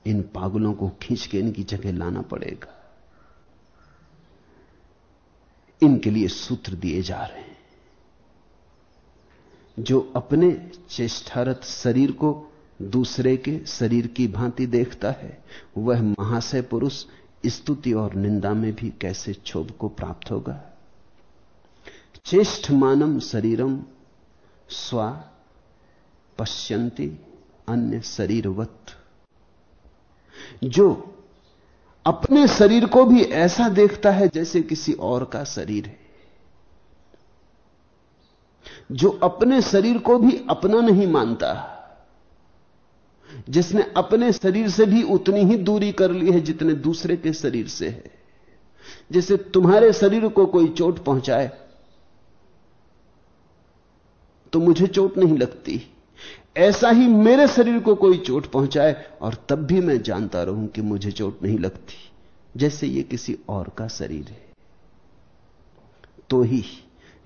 इन पागलों को खींच के इनकी जगह लाना पड़ेगा। इनके लिए सूत्र दिए जा रहे हैं। जो अपने चेष्टारत शरीर को दूसरे के शरीर की भांति देखता है, वह महाशय पुरुष स्तुति और निंदा में भी कैसे क्षोभ को प्राप्त होगा? चेष्ट मानम शरीरम स्वा पश्यंती अन्य शरीरवत। जो अपने शरीर को भी ऐसा देखता है जैसे किसी और का शरीर है। जो अपने शरीर को भी अपना नहीं मानता जिसने अपने शरीर से भी उतनी ही दूरी कर ली है जितने दूसरे के शरीर से है। जैसे तुम्हारे शरीर को कोई चोट पहुँचाए तो मुझे चोट नहीं लगती। ऐसा ही मेरे शरीर को कोई चोट पहुँचाए, और तब भी मैं जानता रहूँ कि मुझे चोट नहीं लगती, जैसे ये किसी और का शरीर है। तो ही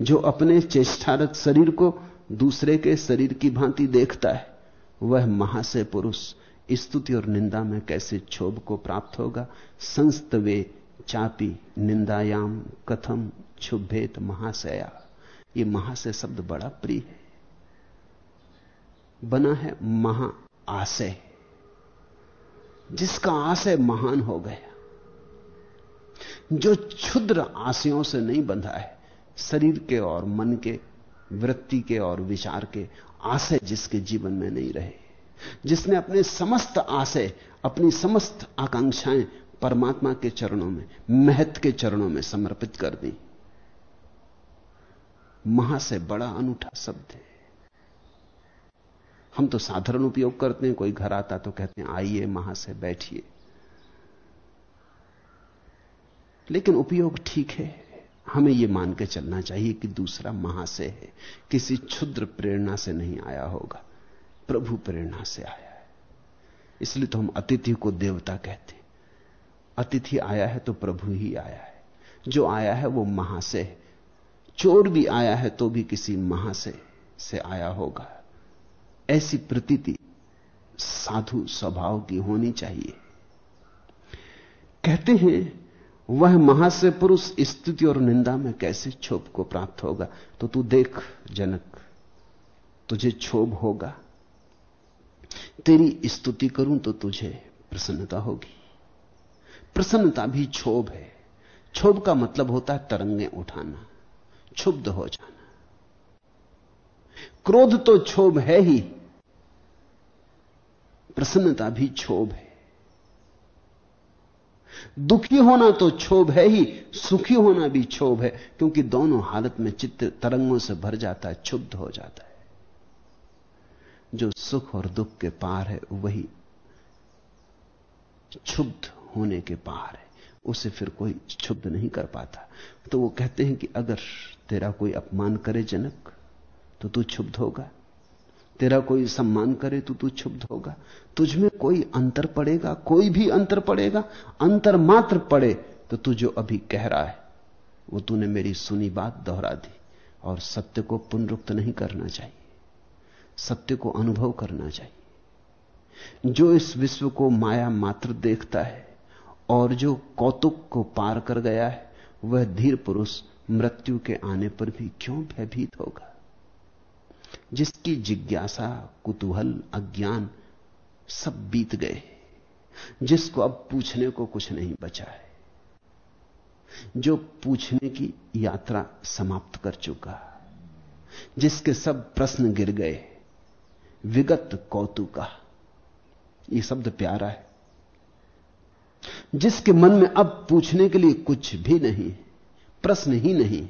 जो अपने चेष्टारत शरीर को दूसरे के शरीर की भांति देखता है वह महाशय पुरुष स्तुति और निंदा में कैसे क्षोभ को प्राप्त होगा? संस्तवे चापी निंदायाम कथम क्षुभेत महाशया। ये महाशय शब्द बड़ा प्रिय है। बना है महा आशय। जिसका आशय महान हो गया, जो क्षुद्र आशयों से नहीं बंधा है, शरीर के और मन के, वृत्ति के और विचार के आशय जिसके जीवन में नहीं रहे। जिसने अपने समस्त आशय अपनी समस्त आकांक्षाएँ परमात्मा के चरणों में महत्व के चरणों में समर्पित कर दी। महा से बड़ा अनूठा शब्द है। हम तो साधारण उपयोग करते हैं, कोई घर आता तो कहते हैं, आइए महा से बैठिए। लेकिन उपयोग ठीक है। हमें यह मान के चलना चाहिए कि दूसरा महाशय है। किसी क्षुद्र प्रेरणा से नहीं आया होगा। प्रभु प्रेरणा से आया है। इसलिए तो हम अतिथि को देवता कहते अतिथि आया है तो प्रभु ही आया है। जो आया है वो महाशय चोर भी आया है तो भी किसी महाशय से आया होगा। ऐसी प्रतीति साधु स्वभाव की होनी चाहिए। कहते हैं वह महाशय पुरुष स्तुति और निंदा में कैसे क्षोभ को प्राप्त होगा? तो तू देख जनक, तुझे क्षोभ होगा। तेरी स्तुति करूँ तो तुझे प्रसन्नता होगी। प्रसन्नता भी क्षोभ है। क्षोभ का मतलब होता है तरंगें उठाना, क्षुब्ध हो जाना। क्रोध तो क्षोभ है ही, प्रसन्नता भी क्षोभ है। दुखी होना तो क्षोभ है ही, सुखी होना भी क्षोभ है, क्योंकि दोनों हालत में चित्त तरंगों से भर जाता है, क्षुब्ध हो जाता है। जो सुख और दुख के पार है, वही क्षुब्ध होने के पार है। उसे फिर कोई क्षुब्ध नहीं कर पाता। तो वो कहते हैं कि अगर तेरा कोई अपमान करे जनक तो तू क्षुब्ध होगा। तेरा कोई सम्मान करे तो तू क्षुब्ध होगा। तुझ में कोई अंतर पड़ेगा, कोई भी अंतर पड़ेगा, अंतर मात्र पड़े तो तू जो अभी कह रहा है, वो तूने मेरी सुनी बात दोहरा दी। और सत्य को पुनरुक्त नहीं करना चाहिए। सत्य को अनुभव करना चाहिए। जो इस विश्व को माया मात्र देखता है, और जो कौतुक को पार कर गया है, वह धीर पुरुष मृत्यु के आने पर भी क्यों भयभीत होगा? जिसकी जिज्ञासा, कुतूहल, अज्ञान सब बीत गए जिसको अब पूछने को कुछ नहीं बचा है। जो पूछने की यात्रा समाप्त कर चुका जिसके सब प्रश्न गिर गए विगत कौतुका ये शब्द प्यारा है। जिसके मन में अब पूछने के लिए कुछ भी नहीं प्रश्न ही नहीं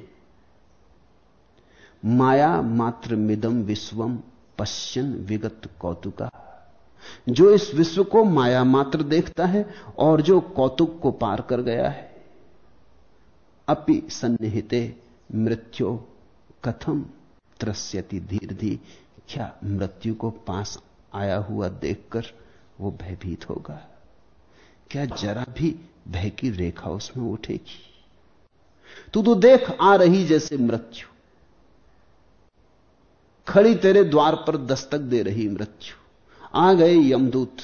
माया मात्र मिदम विश्वम पश्चिन विगत कौतुका। जो इस विश्व को माया मात्र देखता है और जो कौतुक को पार कर गया है, अपि सन्निहिते मृत्यु कथम त्रस्यति धीर धी क्या मृत्यु को पास आया हुआ देखकर वो भयभीत होगा? क्या जरा भी भय की रेखा उसमें उठेगी? तू तो देख आ रही जैसे मृत्यु। खड़ी तेरे द्वार पर दस्तक दे रही मृत्यु। आ गए यमदूत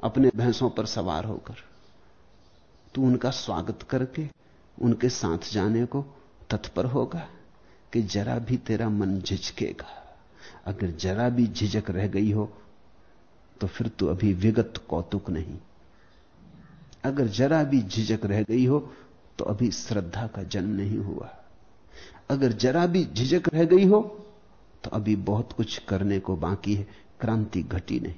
अपने भैंसों पर सवार होकर। तू उनका स्वागत करके उनके साथ जाने को तत्पर होगा कि जरा भी तेरा मन झिझकेगा। अगर जरा भी झिझक रह गई हो तो फिर तू अभी विगत कौतुक नहीं। अगर जरा भी झिझक रह गई हो तो अभी श्रद्धा का जन्म नहीं हुआ। अगर जरा भी झिझक रह गई हो तो अभी बहुत कुछ करने को बाकी है, क्रांति घटी नहीं।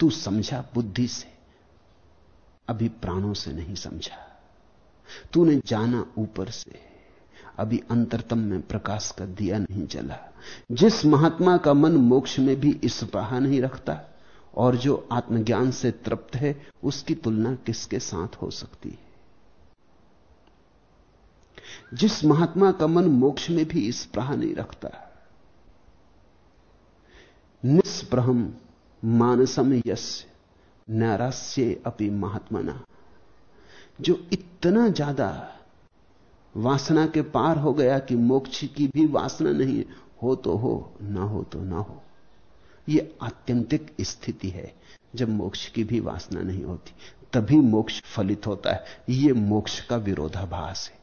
तू समझा बुद्धि से, अभी प्राणों से नहीं समझा। तूने जाना ऊपर से, अभी अंतरतम में प्रकाश का दिया नहीं जला। जिस महात्मा का मन मोक्ष में भी इस प्रहा नहीं रखता, और जो आत्मज्ञान से तृप्त है, उसकी तुलना किसके साथ हो सकती है? जिस महात्मा का मन मोक्ष में भी इस प्रहा नहीं रखता। निष्प्रहम मानसम यश नैरास्य अपनी महात्मना। जो इतना ज़्यादा वासना के पार हो गया कि मोक्ष की भी वासना नहीं, है हो तो हो, ना हो तो ना हो। यह आत्यंतिक स्थिति है। जब मोक्ष की भी वासना नहीं होती, तभी मोक्ष फलित होता है। यह मोक्ष का विरोधाभास है।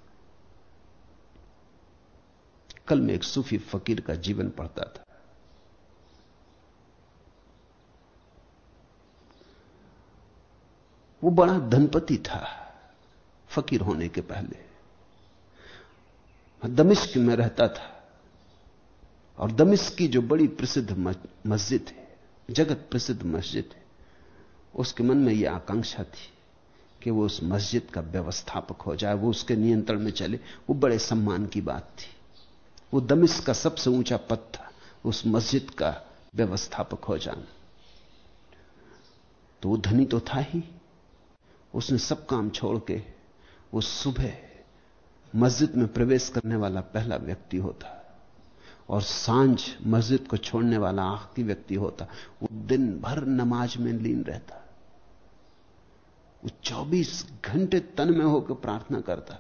कल मैं एक सूफी फकीर का जीवन पढ़ता था। वो बड़ा धनपति था, फकीर होने के पहले। दमिश्क में रहता था और दमिश्क की जो बड़ी प्रसिद्ध मस्जिद है, जगत प्रसिद्ध मस्जिद है, उसके मन में यह आकांक्षा थी कि वो उस मस्जिद का व्यवस्थापक हो जाए, वो उसके नियंत्रण में चले। वो बड़े सम्मान की बात थी। वो दमिश्क का सबसे ऊँचा पद था। उस मस्जिद का व्यवस्थापक हो जाना। तो वो धनी तो था ही। उसने सब काम छोड़ के वो सुबह मस्जिद में प्रवेश करने वाला पहला व्यक्ति होता और साँझ मस्जिद को छोड़ने वाला आखिरी व्यक्ति होता। वो दिन भर नमाज़ में लीन रहता। वो 24 घंटे तन में होकर प्रार्थना करता।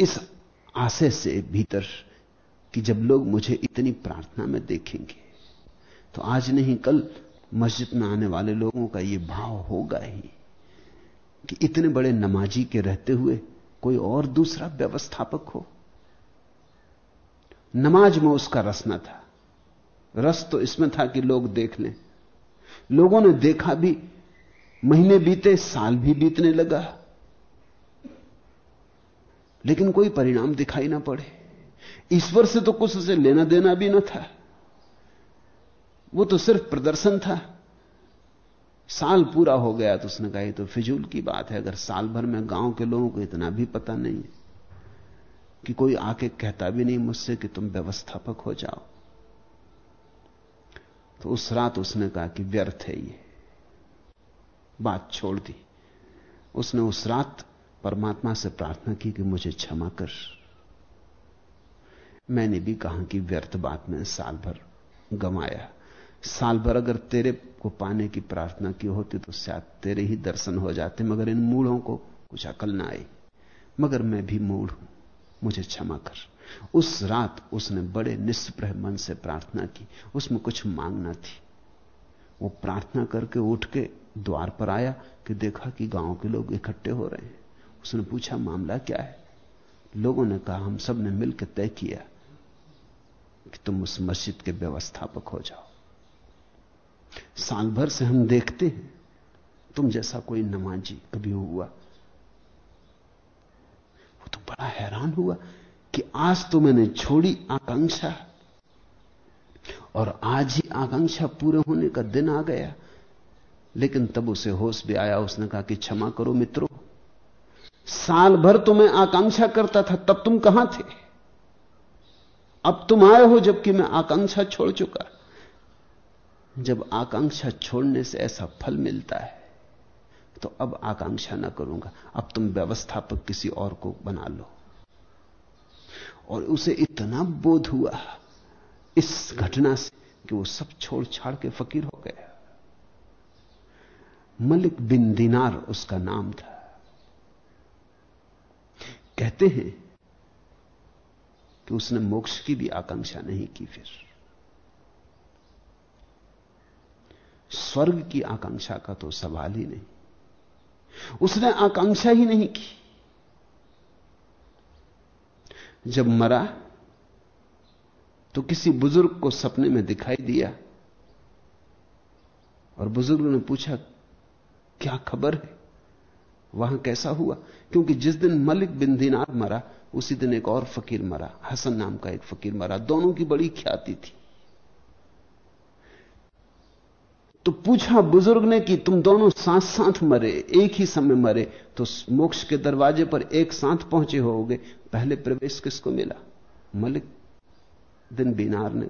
इस आशय से भीतर कि जब लोग मुझे इतनी प्रार्थना में देखेंगे तो आज नहीं, कल मस्जिद में आने वाले लोगों का यह भाव होगा ही कि इतने बड़े नमाजी के रहते हुए कोई और दूसरा व्यवस्थापक हो। नमाज़ में उसका रस न था। रस तो इसमें था कि लोग देख लें। लोगों ने देखा भी, महीने बीते, साल भी बीतने लगा। लेकिन कोई परिणाम दिखाई ना पड़े। ईश्वर से तो कुछ उसे लेना देना भी ना था। वो तो सिर्फ़ प्रदर्शन था। साल पूरा हो गया तो उसने कहा तो फिजूल की बात है। अगर साल भर में गाँव के लोगों को इतना भी पता नहीं है कि कोई आके कहता भी नहीं मुझसे कि तुम व्यवस्थापक हो जाओ। तो उस रात उसने कहा कि व्यर्थ है ये। बात छोड़ दी। उसने उस रात परमात्मा से प्रार्थना की कि मुझे क्षमा कर। मैंने भी कहा कि व्यर्थ बात में साल भर गमाया। साल भर अगर तेरे को पाने की प्रार्थना की होती तो शायद तेरे ही दर्शन हो जाते, मगर इन मूढ़ों को कुछ अकल ना आई। मगर मैं भी मूढ़ हूँ, मुझे क्षमा कर। उस रात उसने बड़े निष्प्रह मन से प्रार्थना की, उसमें कुछ मांगना थी। वो प्रार्थना करके उठ के द्वार पर आया कि देखा कि गाँव के लोग इकट्ठे हो रहे हैं। उसने पूछा, मामला क्या है? लोगों ने कहा, हम सबने मिलकर तय किया कि तुम उस मस्जिद के व्यवस्थापक हो जाओ। साल भर से हम देखते हैं, तुम जैसा कोई नमाजी कभी हुआ। वो तो बड़ा हैरान हुआ कि आज तो मैंने छोड़ी आकांक्षा। और आज ही आकांक्षा पूरे होने का दिन आ गया, लेकिन तब उसे होश भी आया। उसने कहा कि क्षमा करो मित्रों साल भर तो मैं आकांक्षा करता था, तब तुम कहाँ थे? अब तुम आए हो जबकि मैं आकांक्षा छोड़ चुका। जब आकांक्षा छोड़ने से ऐसा फल मिलता है तो अब आकांक्षा ना करूँगा। अब तुम व्यवस्थापक किसी और को बना लो। और उसे इतना बोध हुआ इस घटना से कि वो सब छोड़ छाड़ के फकीर हो गया। मलिक बिन दिनार उसका नाम था। कहते हैं कि उसने मोक्ष की भी आकांक्षा नहीं की फिर। स्वर्ग की आकांक्षा का तो सवाल ही नहीं। उसने आकांक्षा ही नहीं की। जब मरा तो किसी बुज़ुर्ग को सपने में दिखाई दिया और बुज़ुर्ग ने पूछा, क्या खबर है? वहाँ कैसा हुआ? क्योंकि जिस दिन मलिक बिन दिनार मरा, उसी दिन एक और फकीर मरा, हसन नाम का एक फकीर मरा। दोनों की बड़ी ख्याति थी। तो पूछा बुज़ुर्ग ने कि तुम दोनों साथ साथ मरे, एक ही समय मरे तो मोक्ष के दरवाजे पर एक साथ पहुँचे होगे, पहले प्रवेश किसको मिला? मलिक दिन बिनार ने।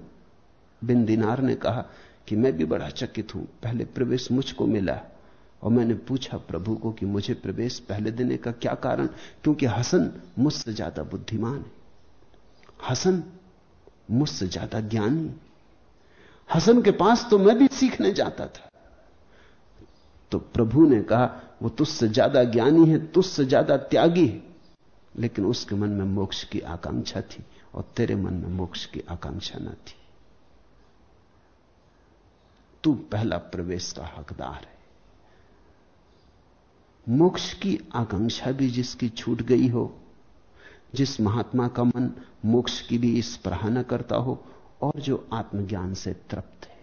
बिन दिनार ने कहा कि मैं भी बड़ा चकित हूँ, पहले प्रवेश मुझको मिला। और मैंने पूछा प्रभु को कि मुझे प्रवेश पहले देने का क्या कारण? क्योंकि हसन मुझसे ज़्यादा बुद्धिमान है। हसन मुझसे ज़्यादा ज्ञानी हसन के पास तो मैं भी सीखने जाता था। तो प्रभु ने कहा, वो तुझसे ज़्यादा ज्ञानी है, तुझसे ज़्यादा त्यागी है। लेकिन उसके मन में मोक्ष की आकांक्षा थी और तेरे मन में मोक्ष की आकांक्षा न थी। तू पहला प्रवेश का हकदार है। मोक्ष की आकांक्षा भी जिसकी छूट गई हो, जिस महात्मा का मन मोक्ष की भी इस प्रहाना करता हो, और जो आत्मज्ञान से तृप्त है,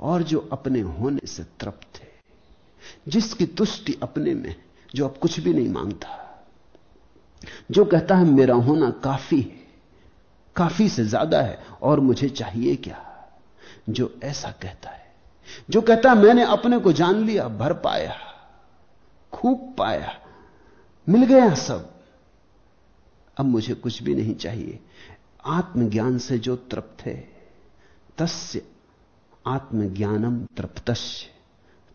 और जो अपने होने से तृप्त है, जिसकी तुष्टि अपने में, जो अब कुछ भी नहीं माँगता, जो कहता है, मेरा होना काफ़ी है, काफ़ी से ज़्यादा है, और मुझे चाहिए क्या? जो ऐसा कहता है, जो कहता है, मैंने अपने को जान लिया, भर पाया। खूब पाया। मिल गया सब। अब मुझे कुछ भी नहीं चाहिए। आत्मज्ञान से जो तृप्त है, तस्य आत्मज्ञानम तृप्तस्य।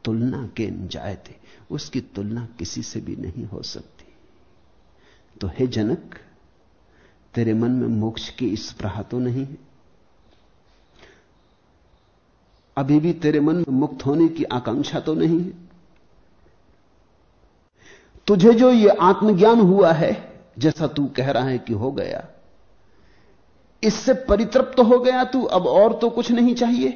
तुलना के जायते, उसकी तुलना किसी से भी नहीं हो सकती। तो हे जनक, तेरे मन में मोक्ष की स्प्रहा तो नहीं है? अभी भी तेरे मन में मुक्त होने की आकांक्षा तो नहीं है? तुझे जो ये आत्मज्ञान हुआ है, जैसा तू कह रहा है कि हो गया, इससे परितृप्त तो हो गया तू, अब और तो कुछ नहीं चाहिए।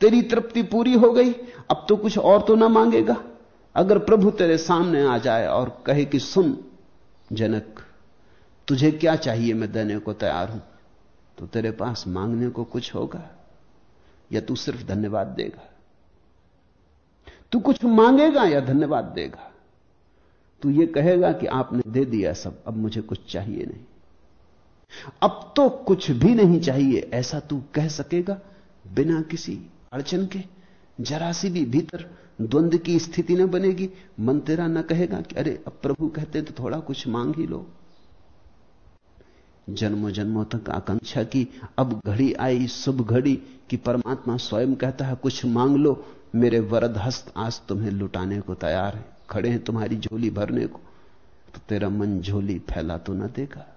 तेरी तृप्ति पूरी हो गई, अब तो कुछ और तो ना मांगेगा। अगर प्रभु तेरे सामने आ जाए और कहे कि सुन, जनक, तुझे क्या चाहिए, मैं देने को तैयार हूँ तो तेरे पास मांगने को कुछ होगा, या तू सिर्फ़ धन्यवाद देगा? तू कुछ मांगेगा या धन्यवाद देगा? तू ये कहेगा कि आपने दे दिया सब, अब मुझे कुछ चाहिए नहीं। अब तो कुछ भी नहीं चाहिए, ऐसा तू कह सकेगा बिना किसी अड़चन के? जरा सी भी भीतर द्वंद की स्थिति न बनेगी, मन तेरा न कहेगा कि अरे, अब प्रभु कहते तो थोड़ा कुछ मांग ही लो। जन्मों जन्मों तक आकांक्षा की अब घड़ी आई, शुभ घड़ी, कि परमात्मा स्वयं कहता है, कुछ मांग लो मेरे वरद हस्त आज तुम्हें लुटाने को तैयार है। खड़े हैं तुम्हारी झोली भरने को। तो तेरा मन झोली फैला तो ना देगा।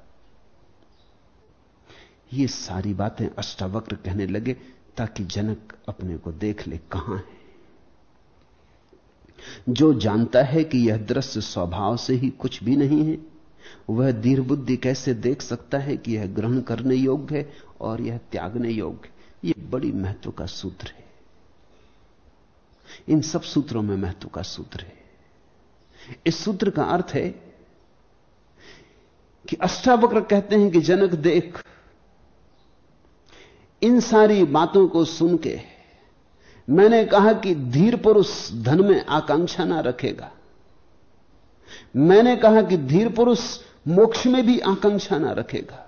ये सारी बातें अष्टावक्र कहने लगे, ताकि जनक अपने को देख ले कहाँ है। जो जानता है कि यह दृश्य स्वभाव से ही कुछ भी नहीं है, वह धीर बुद्धि कैसे देख सकता है कि यह ग्रहण करने योग्य है और यह त्यागने योग्य यह बड़ी महत्व का सूत्र है। इन सब सूत्रों में महत्व का सूत्र है। इस सूत्र का अर्थ है कि अष्टावक्र कहते हैं कि जनक देख, इन सारी बातों को सुन के मैंने कहा कि धीर पुरुष धन में आकांक्षा ना रखेगा। मैंने कहा कि धीर पुरुष मोक्ष में भी आकांक्षा ना रखेगा।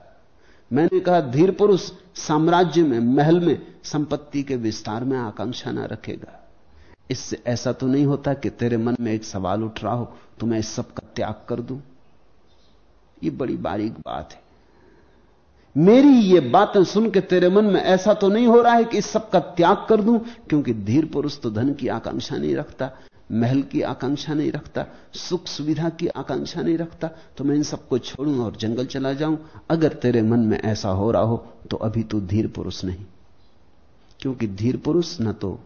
मैंने कहा धीर पुरुष साम्राज्य में, महल में, संपत्ति के विस्तार में आकांक्षा ना रखेगा। इससे ऐसा तो नहीं होता कि तेरे मन में एक सवाल उठ रहा हो तो मैं इस सब का त्याग कर दूँ? ये बड़ी बारीक बात है। मेरी ये बातें सुन के तेरे मन में ऐसा तो नहीं हो रहा है कि इस सब का त्याग कर दूँ, क्योंकि धीर पुरुष तो धन की आकांक्षा नहीं रखता, महल की आकांक्षा नहीं रखता, सुख सुविधा की आकांक्षा नहीं रखता तो मैं इन सबको छोड़ूं और जंगल चला जाऊँ। अगर तेरे मन में ऐसा हो रहा हो तो अभी तू धीर पुरुष नहीं। क्योंकि धीर पुरुष न तो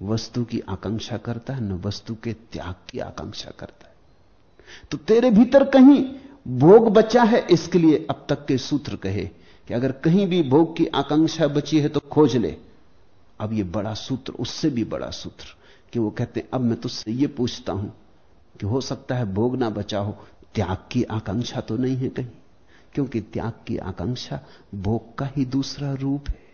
वस्तु की आकांक्षा करता है, न वस्तु के त्याग की आकांक्षा करता है। तो तेरे भीतर कहीं भोग बचा है, इसके लिए अब तक के सूत्र कहे कि अगर कहीं भी भोग की आकांक्षा बची है तो खोज ले। अब ये बड़ा सूत्र, उससे भी बड़ा सूत्र कि वो कहते हैं, अब मैं तुझसे ये पूछता हूँ कि हो सकता है भोग ना बचा हो, त्याग की आकांक्षा तो नहीं है कहीं, क्योंकि त्याग की आकांक्षा भोग का ही दूसरा रूप है।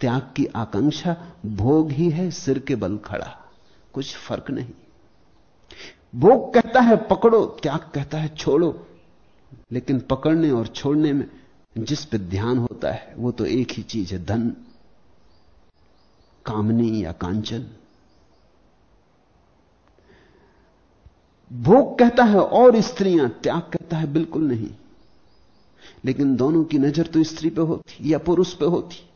त्याग की आकांक्षा, भोग ही है, सिर के बल खड़ा। कुछ फ़र्क नहीं। भोग कहता है, पकड़ो, त्याग कहता है, छोड़ो। लेकिन पकड़ने और छोड़ने में जिस पे ध्यान होता है, वो तो एक ही चीज़ है, धन। कामनी या कांचन। भोग कहता है, और स्त्रियाँ, त्याग कहता है, बिल्कुल नहीं। लेकिन दोनों की नज़र तो स्त्री पे होती या पुरुष पे होती।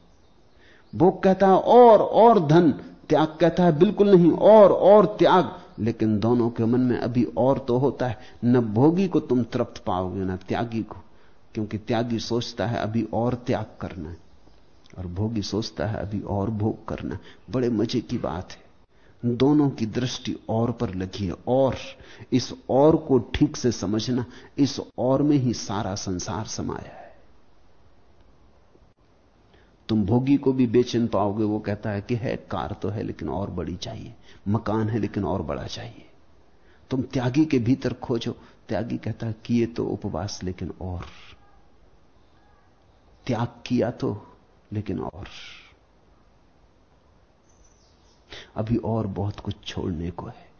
भोग कहता है, और और धन, त्याग कहता है, बिल्कुल नहीं, और और त्याग। लेकिन दोनों के मन में अभी और तो होता है, न भोगी को तुम तृप्त पाओगे, न त्यागी को। क्योंकि त्यागी सोचता है, अभी और त्याग करना है। और भोगी सोचता है, अभी और भोग करना बड़े मज़े की बात है। दोनों की दृष्टि और पर लगी है। और, इस और को ठीक से समझना, इस और में ही सारा संसार समाया है। तुम भोगी को भी बेचैन पाओगे, वो कहता है कि है, कार तो है, लेकिन और बड़ी चाहिए, मकान है, लेकिन और बड़ा चाहिए। तुम त्यागी के भीतर खोजो। त्यागी कहता है, किए तो उपवास, लेकिन और। त्याग किया तो लेकिन और। अभी और बहुत कुछ छोड़ने को है।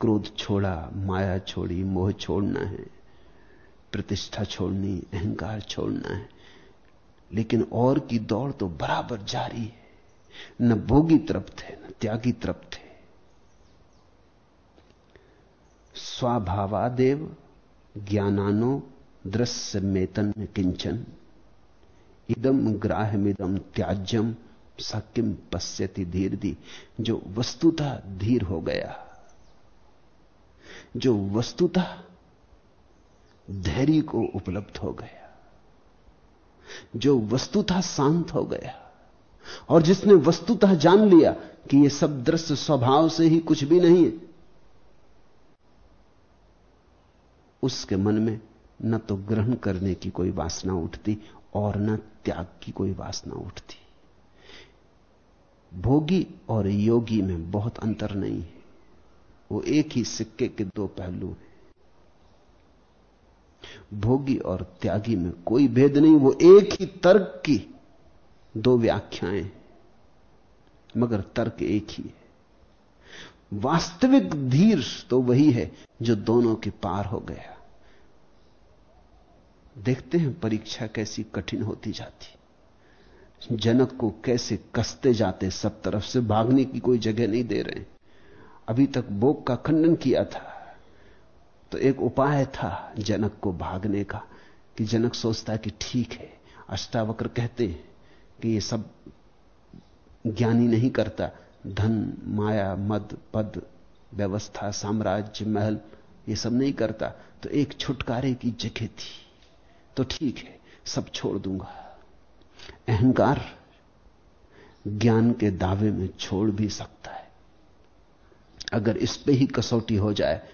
क्रोध छोड़ा, माया छोड़ी, मोह छोड़ना है, प्रतिष्ठा छोड़नी, अहंकार छोड़ना है। लेकिन और की दौड़ तो बराबर जारी है। न भोगी तृप्त है, न त्यागी तृप्त है। स्वाभावादेव ज्ञानानो दृश्य मेतन किंचन। इदम ग्राहमिदम त्याज्यम सकिम पश्यति धीर दी जो वस्तुतः धीर हो गया, जो वस्तुतः धैर्य को उपलब्ध हो गया। जो वस्तुतः शांत हो गया। और जिसने वस्तुतः जान लिया कि यह सब दृश्य स्वभाव से ही कुछ भी नहीं है, उसके मन में न तो ग्रहण करने की कोई वासना उठती और न त्याग की कोई वासना उठती। भोगी और योगी में बहुत अंतर नहीं है। वो एक ही सिक्के के दो पहलू हैं। भोगी और त्यागी में कोई भेद नहीं, वो एक ही तर्क की दो व्याख्याएँ, मगर तर्क एक ही है। वास्तविक धीर तो वही है जो दोनों के पार हो गया। देखते हैं परीक्षा कैसी कठिन होती जाती। जनक को कैसे कसते जाते, सब तरफ़ से भागने की कोई जगह नहीं दे रहे। अभी तक भोग का खंडन किया था। तो एक उपाय था जनक को भागने का, कि जनक सोचता कि ठीक है, अष्टावक्र कहते हैं कि ये सब ज्ञानी नहीं करता। धन, माया, मद, पद, व्यवस्था, साम्राज्य, महल, ये सब नहीं करता। तो एक छुटकारे की जगह थी। तो ठीक है, सब छोड़ दूँगा। अहंकार ज्ञान के दावे में छोड़ भी सकता है। अगर इस पे ही कसौटी हो जाए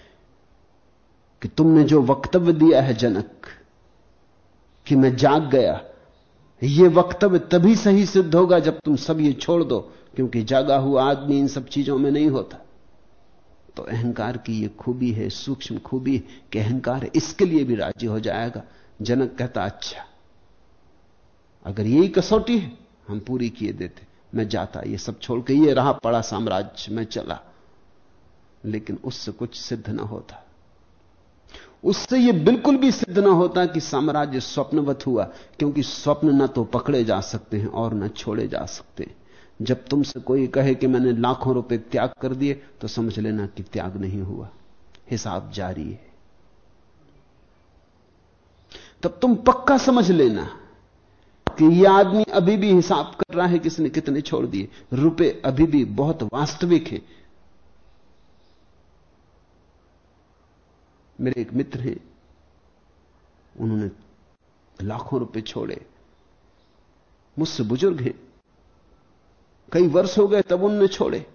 कि तुमने जो वक्तव्य दिया है जनक, कि मैं जाग गया यह वक्तव्य तभी सही सिद्ध होगा जब तुम सब ये छोड़ दो, क्योंकि जागा हुआ आदमी इन सब चीज़ों में नहीं होता। तो अहंकार की यह खूबी है, सूक्ष्म खूबी, कि अहंकार इसके लिए भी राज़ी हो जाएगा। जनक कहता अच्छा अगर यही कसौटी है, हम पूरी किए देते। मैं जाता, ये सब छोड़ के ये रहा पड़ा साम्राज्य, में चला। लेकिन उससे कुछ सिद्ध ना होता। उससे यह बिल्कुल भी सिद्ध ना होता कि साम्राज्य स्वप्नवत हुआ, क्योंकि स्वप्न ना तो पकड़े जा सकते हैं और न छोड़े जा सकते जब तुमसे कोई कहे कि मैंने लाखों रुपए त्याग कर दिए तो समझ लेना कि त्याग नहीं हुआ। हिसाब जारी है। तब तुम पक्का समझ लेना कि यह आदमी अभी भी हिसाब कर रहा है किसने कितने छोड़ दिए। रुपए अभी भी बहुत वास्तविक हैं। मेरे एक मित्र हैं। उन्होंने लाखों रुपए छोड़े। मुझसे बुज़ुर्ग हैं। कई वर्ष हो गए तब उनने छोड़े।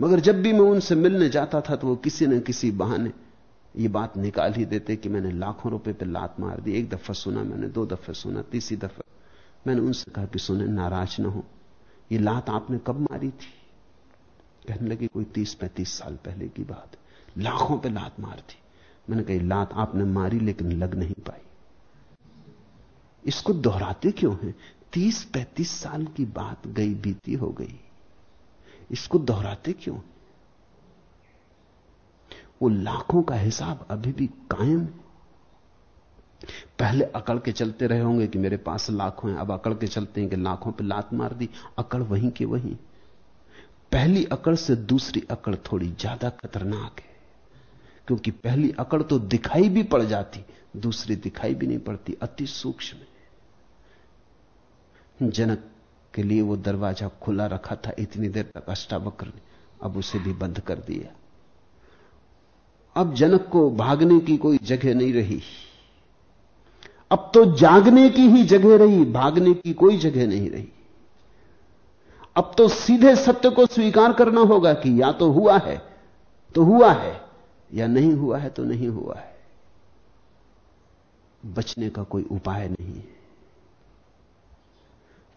मगर जब भी मैं उनसे मिलने जाता था तो वो किसी न किसी बहाने ये बात निकाल ही देते कि मैंने लाखों रुपए पे लात मार दी। एक दफ़ा सुना मैंने, दो दफे सुना, तीसरी दफ़ा। मैंने उनसे कहा कि सुने, नाराज़ ना हो। ये लात आपने कब मारी थी? कहने लगी, कोई तीस पैंतीस साल पहले की बात लाखों पे लात मार दी। मैंने कही, लात आपने मारी लेकिन लग नहीं पाई। इसको दोहराते क्यों हैं? तीस पैंतीस साल की बात गई, बीती हो गई। इसको दोहराते क्यों? वो लाखों का हिसाब अभी भी कायम है। पहले अकड़ के चलते रहे होंगे कि मेरे पास लाखों हैं, अब अकड़ के चलते हैं कि लाखों पे लात मार दी। अकड़ वहीं के वहीं। पहली अकड़ से दूसरी अकड़ थोड़ी ज़्यादा खतरनाक है। क्योंकि पहली अकड़ तो दिखाई भी पड़ जाती, दूसरी दिखाई भी नहीं पड़ती, अति सूक्ष्म जनक के लिए वो दरवाज़ा खुला रखा था इतनी देर तक अष्टावक्र ने, अब उसे भी बंद कर दिया। अब जनक को भागने की कोई जगह नहीं रही। अब तो जागने की ही जगह रही, भागने की कोई जगह नहीं रही। अब तो सीधे सत्य को स्वीकार करना होगा कि या तो हुआ है तो हुआ है। या नहीं हुआ है तो नहीं हुआ है। बचने का कोई उपाय नहीं है।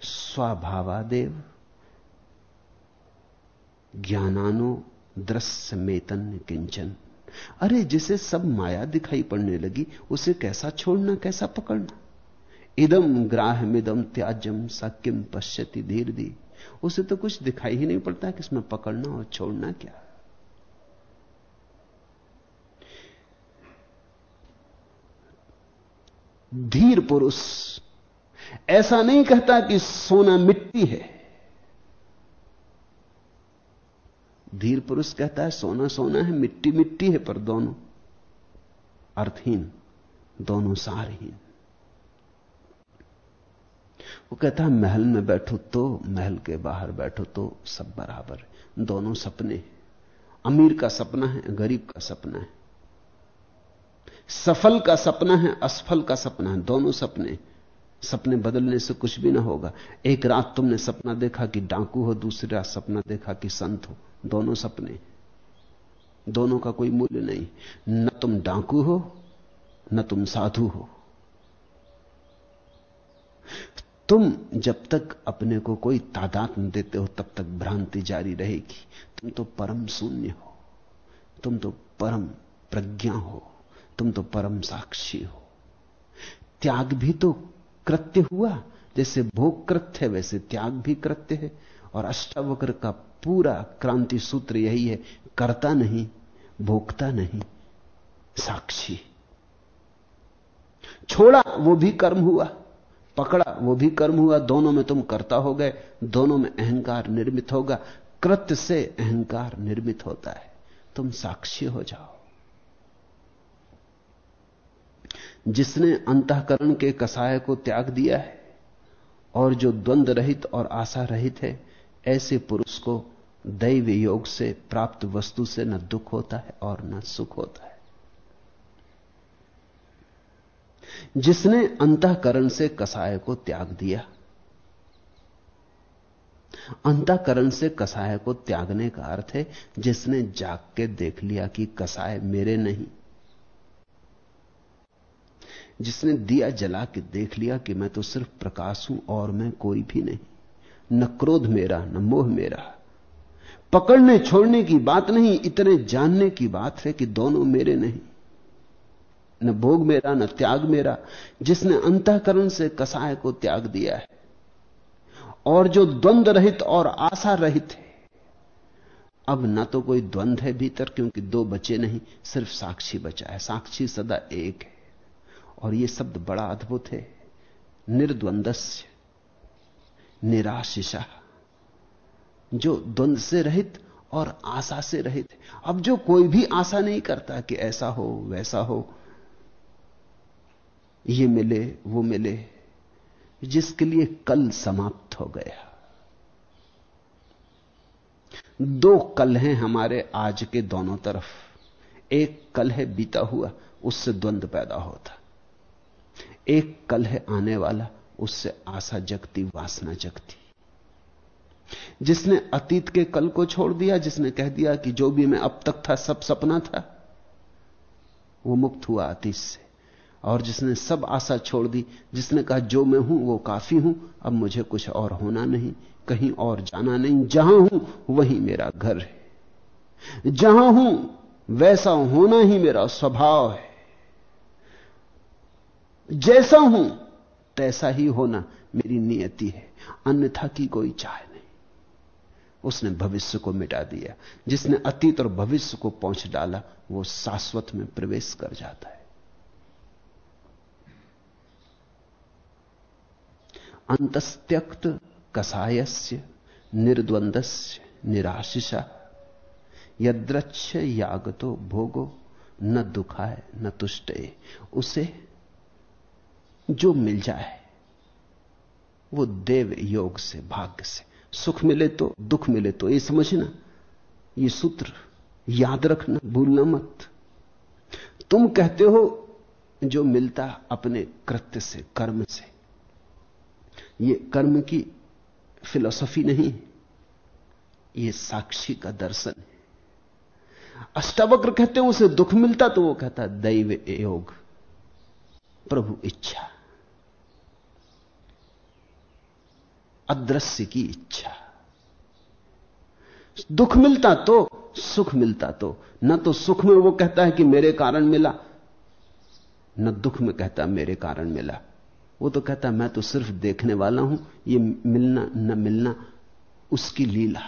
स्वभावादेव ज्ञानानो दृश्य मेतन किंचन। अरे, जिसे सब माया दिखाई पड़ने लगी, उसे कैसा छोड़ना, कैसा पकड़ना? इदम ग्राह मिदम त्याजम सकिम पश्यति धीर दी उसे तो कुछ दिखाई ही नहीं पड़ता कि इसमें पकड़ना और छोड़ना क्या? धीर पुरुष। ऐसा नहीं कहता कि सोना मिट्टी है। धीर पुरुष कहता है, सोना सोना है, मिट्टी मिट्टी है, पर दोनों अर्थहीन, दोनों सारहीन। वो कहता है, महल में बैठो तो महल के बाहर बैठो तो सब बराबर दोनों सपने अमीर का सपना है, गरीब का सपना है। सफल का सपना है, असफल का सपना है, दोनों सपने। सपने बदलने से कुछ भी ना होगा। एक रात तुमने सपना देखा कि डाकू हो, दूसरी रात सपना देखा कि संत हो। दोनों सपने। दोनों का कोई मूल्य नहीं। न तुम डाकू हो, न तुम साधु हो। तुम जब तक अपने को कोई तादाद न देते हो, तब तक भ्रांति जारी रहेगी। तुम तो परम शून्य हो। तुम तो परम प्रज्ञा हो। तुम तो परम साक्षी हो। त्याग भी तो कृत्य हुआ। जैसे भोग कृत्य है, वैसे त्याग भी कृत्य है। और अष्टावक्र का पूरा क्रांति सूत्र यही है, करता नहीं, भोगता नहीं, साक्षी। छोड़ा, वो भी कर्म हुआ। पकड़ा, वो भी कर्म हुआ। दोनों में तुम करता हो गए, दोनों में अहंकार निर्मित होगा। कृत्य से अहंकार निर्मित होता है। तुम साक्षी हो जाओ। जिसने अंतकरण के कसाय को त्याग दिया है और जो द्वंद रहित और आशा रहित है, ऐसे पुरुष को दैव योग से प्राप्त वस्तु से न दुख होता है और न सुख होता है। जिसने अंतकरण से कसाय को त्याग दिया, अंतकरण से कसाय को त्यागने का अर्थ है, जिसने जाग के देख लिया कि कसाय मेरे नहीं जिसने दिया जला के देख लिया कि मैं तो सिर्फ़ प्रकाश हूँ और मैं कोई भी नहीं। न क्रोध मेरा, न मोह मेरा। पकड़ने, छोड़ने की बात नहीं, इतने जानने की बात है कि दोनों मेरे नहीं। न भोग मेरा, न त्याग मेरा। जिसने अंतकरण से कसाय को त्याग दिया है, और जो द्वंद रहित और आशा रहित है। अब ना तो कोई द्वंद है भीतर, क्योंकि दो बचे नहीं, सिर्फ़ साक्षी बचा है। साक्षी सदा एक है। और यह शब्द बड़ा अद्भुत है। निर्द्वंदस्य निराशिशा जो द्वंद से रहित और आशा से रहित अब जो कोई भी आशा नहीं करता कि ऐसा हो, वैसा हो, ये मिले, वो मिले, जिसके लिए कल समाप्त हो गया। दो कल हैं हमारे आज के दोनों तरफ़। एक कल है बीता हुआ, उससे द्वंद पैदा होता। एक कल है आने वाला, उससे आशा जगती, वासना जगती। जिसने अतीत के कल को छोड़ दिया, जिसने कह दिया कि जो भी मैं अब तक था, सब सपना था, वो मुक्त हुआ अतीत से। और जिसने सब आशा छोड़ दी, जिसने कहा, जो मैं हूँ, वो काफ़ी हूँ, अब मुझे कुछ और होना नहीं, कहीं और जाना नहीं, जहाँ हूँ, वही मेरा घर है। जहाँ हूँ, वैसा होना ही मेरा स्वभाव है। जैसा हूँ, तैसा ही होना मेरी नियति है। अन्यथा की कोई चाह नहीं। उसने भविष्य को मिटा दिया। जिसने अतीत और भविष्य को पहुँच डाला, वो शाश्वत में प्रवेश कर जाता है। अंतस्त्यक्त कसायस्य, निर्द्वंदस्य, निराशिषा यद्रक्ष यागतो भोगो, न दुखाए न तुष्टे। उसे जो मिल जाए, वो देव योग से, भाग्य से। सुख मिले तो दुख मिले तो ये समझना। ये सूत्र याद रखना, भूलना मत। तुम कहते हो, जो मिलता अपने कृत्य से, कर्म से। ये कर्म की फिलॉसफी नहीं ये साक्षी का दर्शन है। अष्टावक्र कहते हैं, उसे दुख मिलता तो वो कहता, दैव योग, प्रभु इच्छा। अदृश्य की इच्छा। दुख मिलता तो सुख मिलता तो। न तो सुख में वो कहता है कि मेरे कारण मिला, न दुख में कहता मेरे कारण मिला। वो तो कहता, मैं तो सिर्फ़ देखने वाला हूँ, ये मिलना न मिलना उसकी लीला।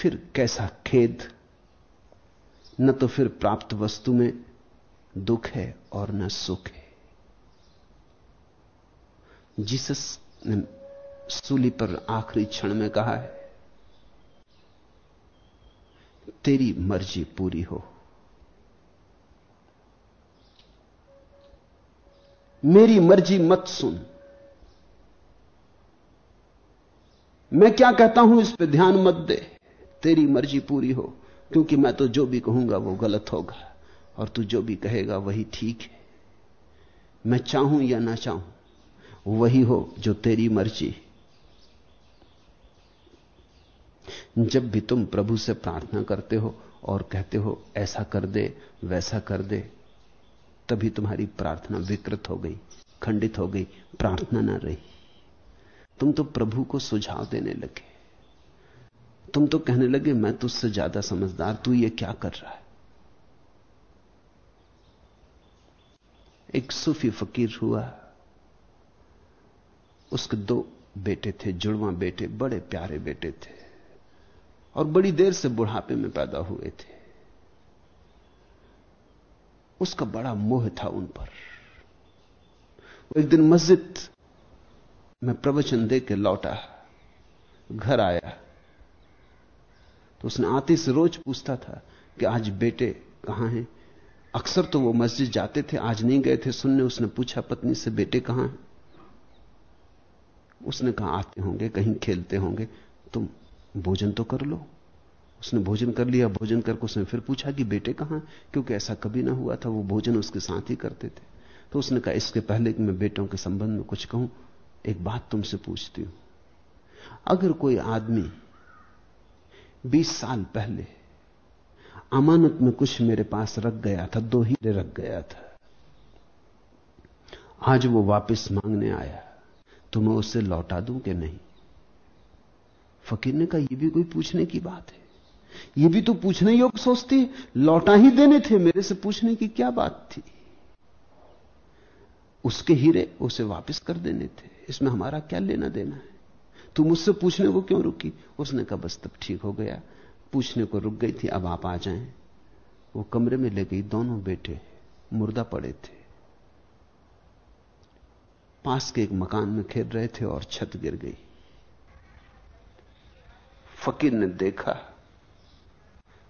फिर कैसा खेद? न तो फिर प्राप्त वस्तु में दुख है और न सुख है। जीसस ने सूली पर आखिरी क्षण में कहा है, तेरी मर्ज़ी पूरी हो। मेरी मर्ज़ी मत सुन। मैं क्या कहता हूँ इस पे ध्यान मत दे। तेरी मर्ज़ी पूरी हो, क्योंकि मैं तो जो भी कहूँगा वो गलत होगा, और तू जो भी कहेगा वही ठीक है। मैं चाहूँ या ना चाहूँ वही हो जो तेरी मर्ज़ी। जब भी तुम प्रभु से प्रार्थना करते हो और कहते हो, ऐसा कर दे, वैसा कर दे, तभी तुम्हारी प्रार्थना विकृत हो गई, खंडित हो गई, प्रार्थना ना रही। तुम तो प्रभु को सुझाव देने लगे। तुम तो कहने लगे, मैं तुझसे ज़्यादा समझदार, तू ये क्या कर रहा है? एक सूफी फकीर हुआ। उसके दो बेटे थे, जुड़वा बेटे, बड़े प्यारे बेटे थे और बड़ी देर से बुढ़ापे में पैदा हुए थे। उसका बड़ा मोह था उन पर। एक दिन मस्जिद में प्रवचन दे के लौटा, घर आया। तो उसने आते से रोज पूछता था कि आज बेटे कहाँ हैं? अक्सर तो वो मस्जिद जाते थे, आज नहीं गए थे। सुनने उसने पूछा, पत्नी से, बेटे कहाँ हैं? उसने कहा, आते होंगे, कहीं खेलते होंगे, तुम भोजन तो कर लो। उसने भोजन कर लिया। भोजन करके उसने फिर पूछा कि, बेटे कहाँ क्योंकि ऐसा कभी ना हुआ था, वो भोजन उसके साथ ही करते थे। तो उसने कहा, इसके पहले कि मैं बेटों के संबंध में कुछ कहूँ, एक बात तुमसे पूछती हूँ। अगर कोई आदमी 20 साल पहले अमानत में कुछ मेरे पास रख गया था, दो हीरे रख गया था, आज वो वापस मांगने आया तो मैं उसे लौटा दूँ कि नहीं? फकीर ने कहा यह भी कोई पूछने की बात है। ये भी तो पूछने योग सोचती लौटा ही देने थे मेरे से पूछने की क्या बात थी? उसके हीरे उसे वापस कर देने थे। इसमें हमारा क्या लेना देना है? तू मुझसे पूछने को क्यों रुकी? उसने कहा, बस तब ठीक हो गया। पूछने को रुक गई थी, अब आप आ जाएँ। वो कमरे में ले गई, दोनों बेटे मुर्दा पड़े थे। पास के एक मकान में खेल रहे थे और छत गिर गई। फकीर ने देखा,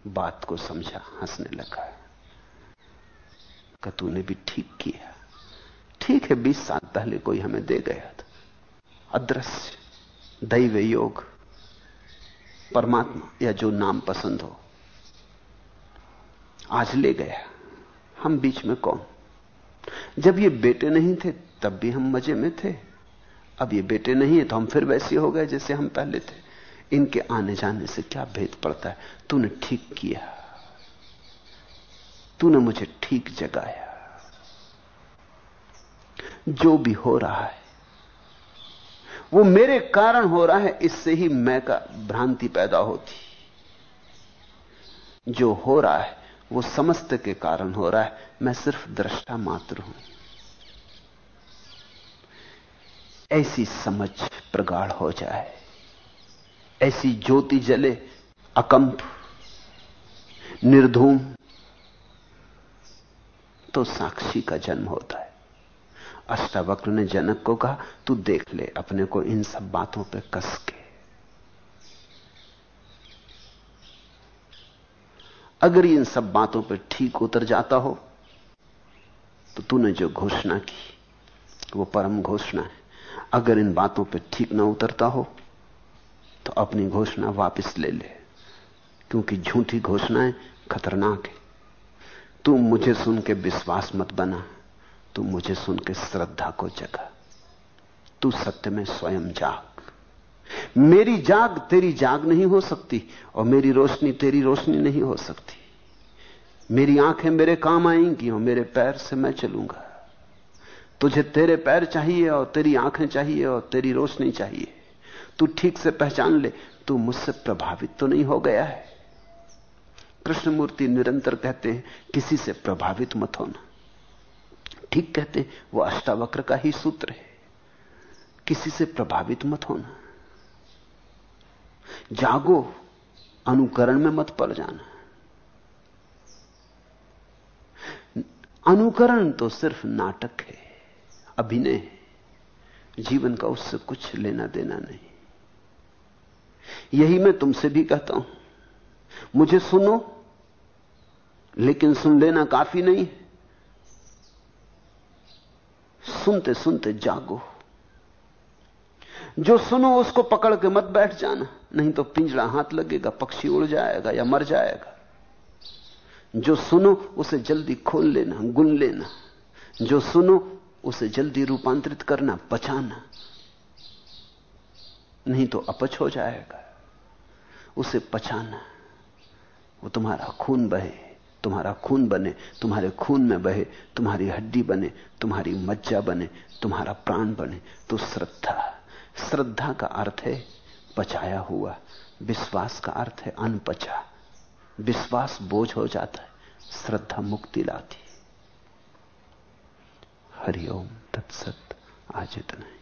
बात को समझा, हंसने लगा। का तूने भी ठीक किया। ठीक है, बीस साल पहले कोई हमें दे गया था। अदृश्य, दैव योग, परमात्मा, या जो नाम पसंद हो। आज ले गया। हम बीच में कौन? जब ये बेटे नहीं थे तब भी हम मज़े में थे। अब ये बेटे नहीं है तो हम फिर वैसे हो गए जैसे हम पहले थे। इनके आने जाने से क्या भेद पड़ता है? तूने ठीक किया। तूने मुझे ठीक जगाया। जो भी हो रहा है, वो मेरे कारण हो रहा है, इससे ही मैं का भ्रांति पैदा होती। जो हो रहा है, वो समस्त के कारण हो रहा है। मैं सिर्फ़ दृष्टा मात्र हूँ। ऐसी समझ प्रगाढ़ हो जाए। ऐसी ज्योति जले, अकंप, निर्धूम तो साक्षी का जन्म होता है। अष्टावक्र ने जनक को कहा, तू देख ले, अपने को इन सब बातों पे कस के। अगर इन सब बातों पे ठीक उतर जाता हो तो तूने जो घोषणा की, वो परम घोषणा है। अगर इन बातों पर ठीक ना उतरता हो तो अपनी घोषणा वापस ले ले। क्योंकि झूठी घोषणाएँ खतरनाक है। तू मुझे सुन के विश्वास मत बना, तू मुझे सुन के श्रद्धा को जगा। तू सत्य में स्वयं जाग। मेरी जाग तेरी जाग नहीं हो सकती, और मेरी रोशनी तेरी रोशनी नहीं हो सकती। मेरी आँखें मेरे काम आएँगी, और मेरे पैर से मैं चलूँगा। तुझे तेरे पैर चाहिए और तेरी आँखें चाहिए और तेरी रोशनी चाहिए। तू ठीक से पहचान ले, तू मुझसे प्रभावित तो नहीं हो गया है। कृष्णमूर्ति निरंतर कहते हैं, किसी से प्रभावित मत होना। ठीक कहते हैं, वो अष्टावक्र का ही सूत्र है। किसी से प्रभावित मत होना। जागो, अनुकरण में मत पड़ जाना। अनुकरण तो सिर्फ़ नाटक है। अभिनय है। जीवन का उससे कुछ लेना देना नहीं। यही मैं तुमसे भी कहता हूँ। मुझे सुनो, लेकिन सुन लेना काफ़ी नहीं सुनते सुनते जागो। जो सुनो, उसको पकड़ के मत बैठ जाना। नहीं तो पिंजड़ा हाथ लगेगा, पक्षी उड़ जाएगा या मर जाएगा। जो सुनो, उसे जल्दी खोल लेना, गुन लेना। जो सुनो उसे जल्दी रूपांतरित करना पचाना नहीं तो अपच हो जाएगा। उसे पचाना। वो तुम्हारा खून बहे, तुम्हारा खून बने, तुम्हारे खून में बहे, तुम्हारी हड्डी बने, तुम्हारी मज्जा बने, तुम्हारा प्राण बने। तो श्रद्धा श्रद्धा का अर्थ है पचाया हुआ, विश्वास का अर्थ है अनपचा। विश्वास बोझ हो जाता है, श्रद्धा मुक्ति लाती हरिओम तत्सत आज इतना ही।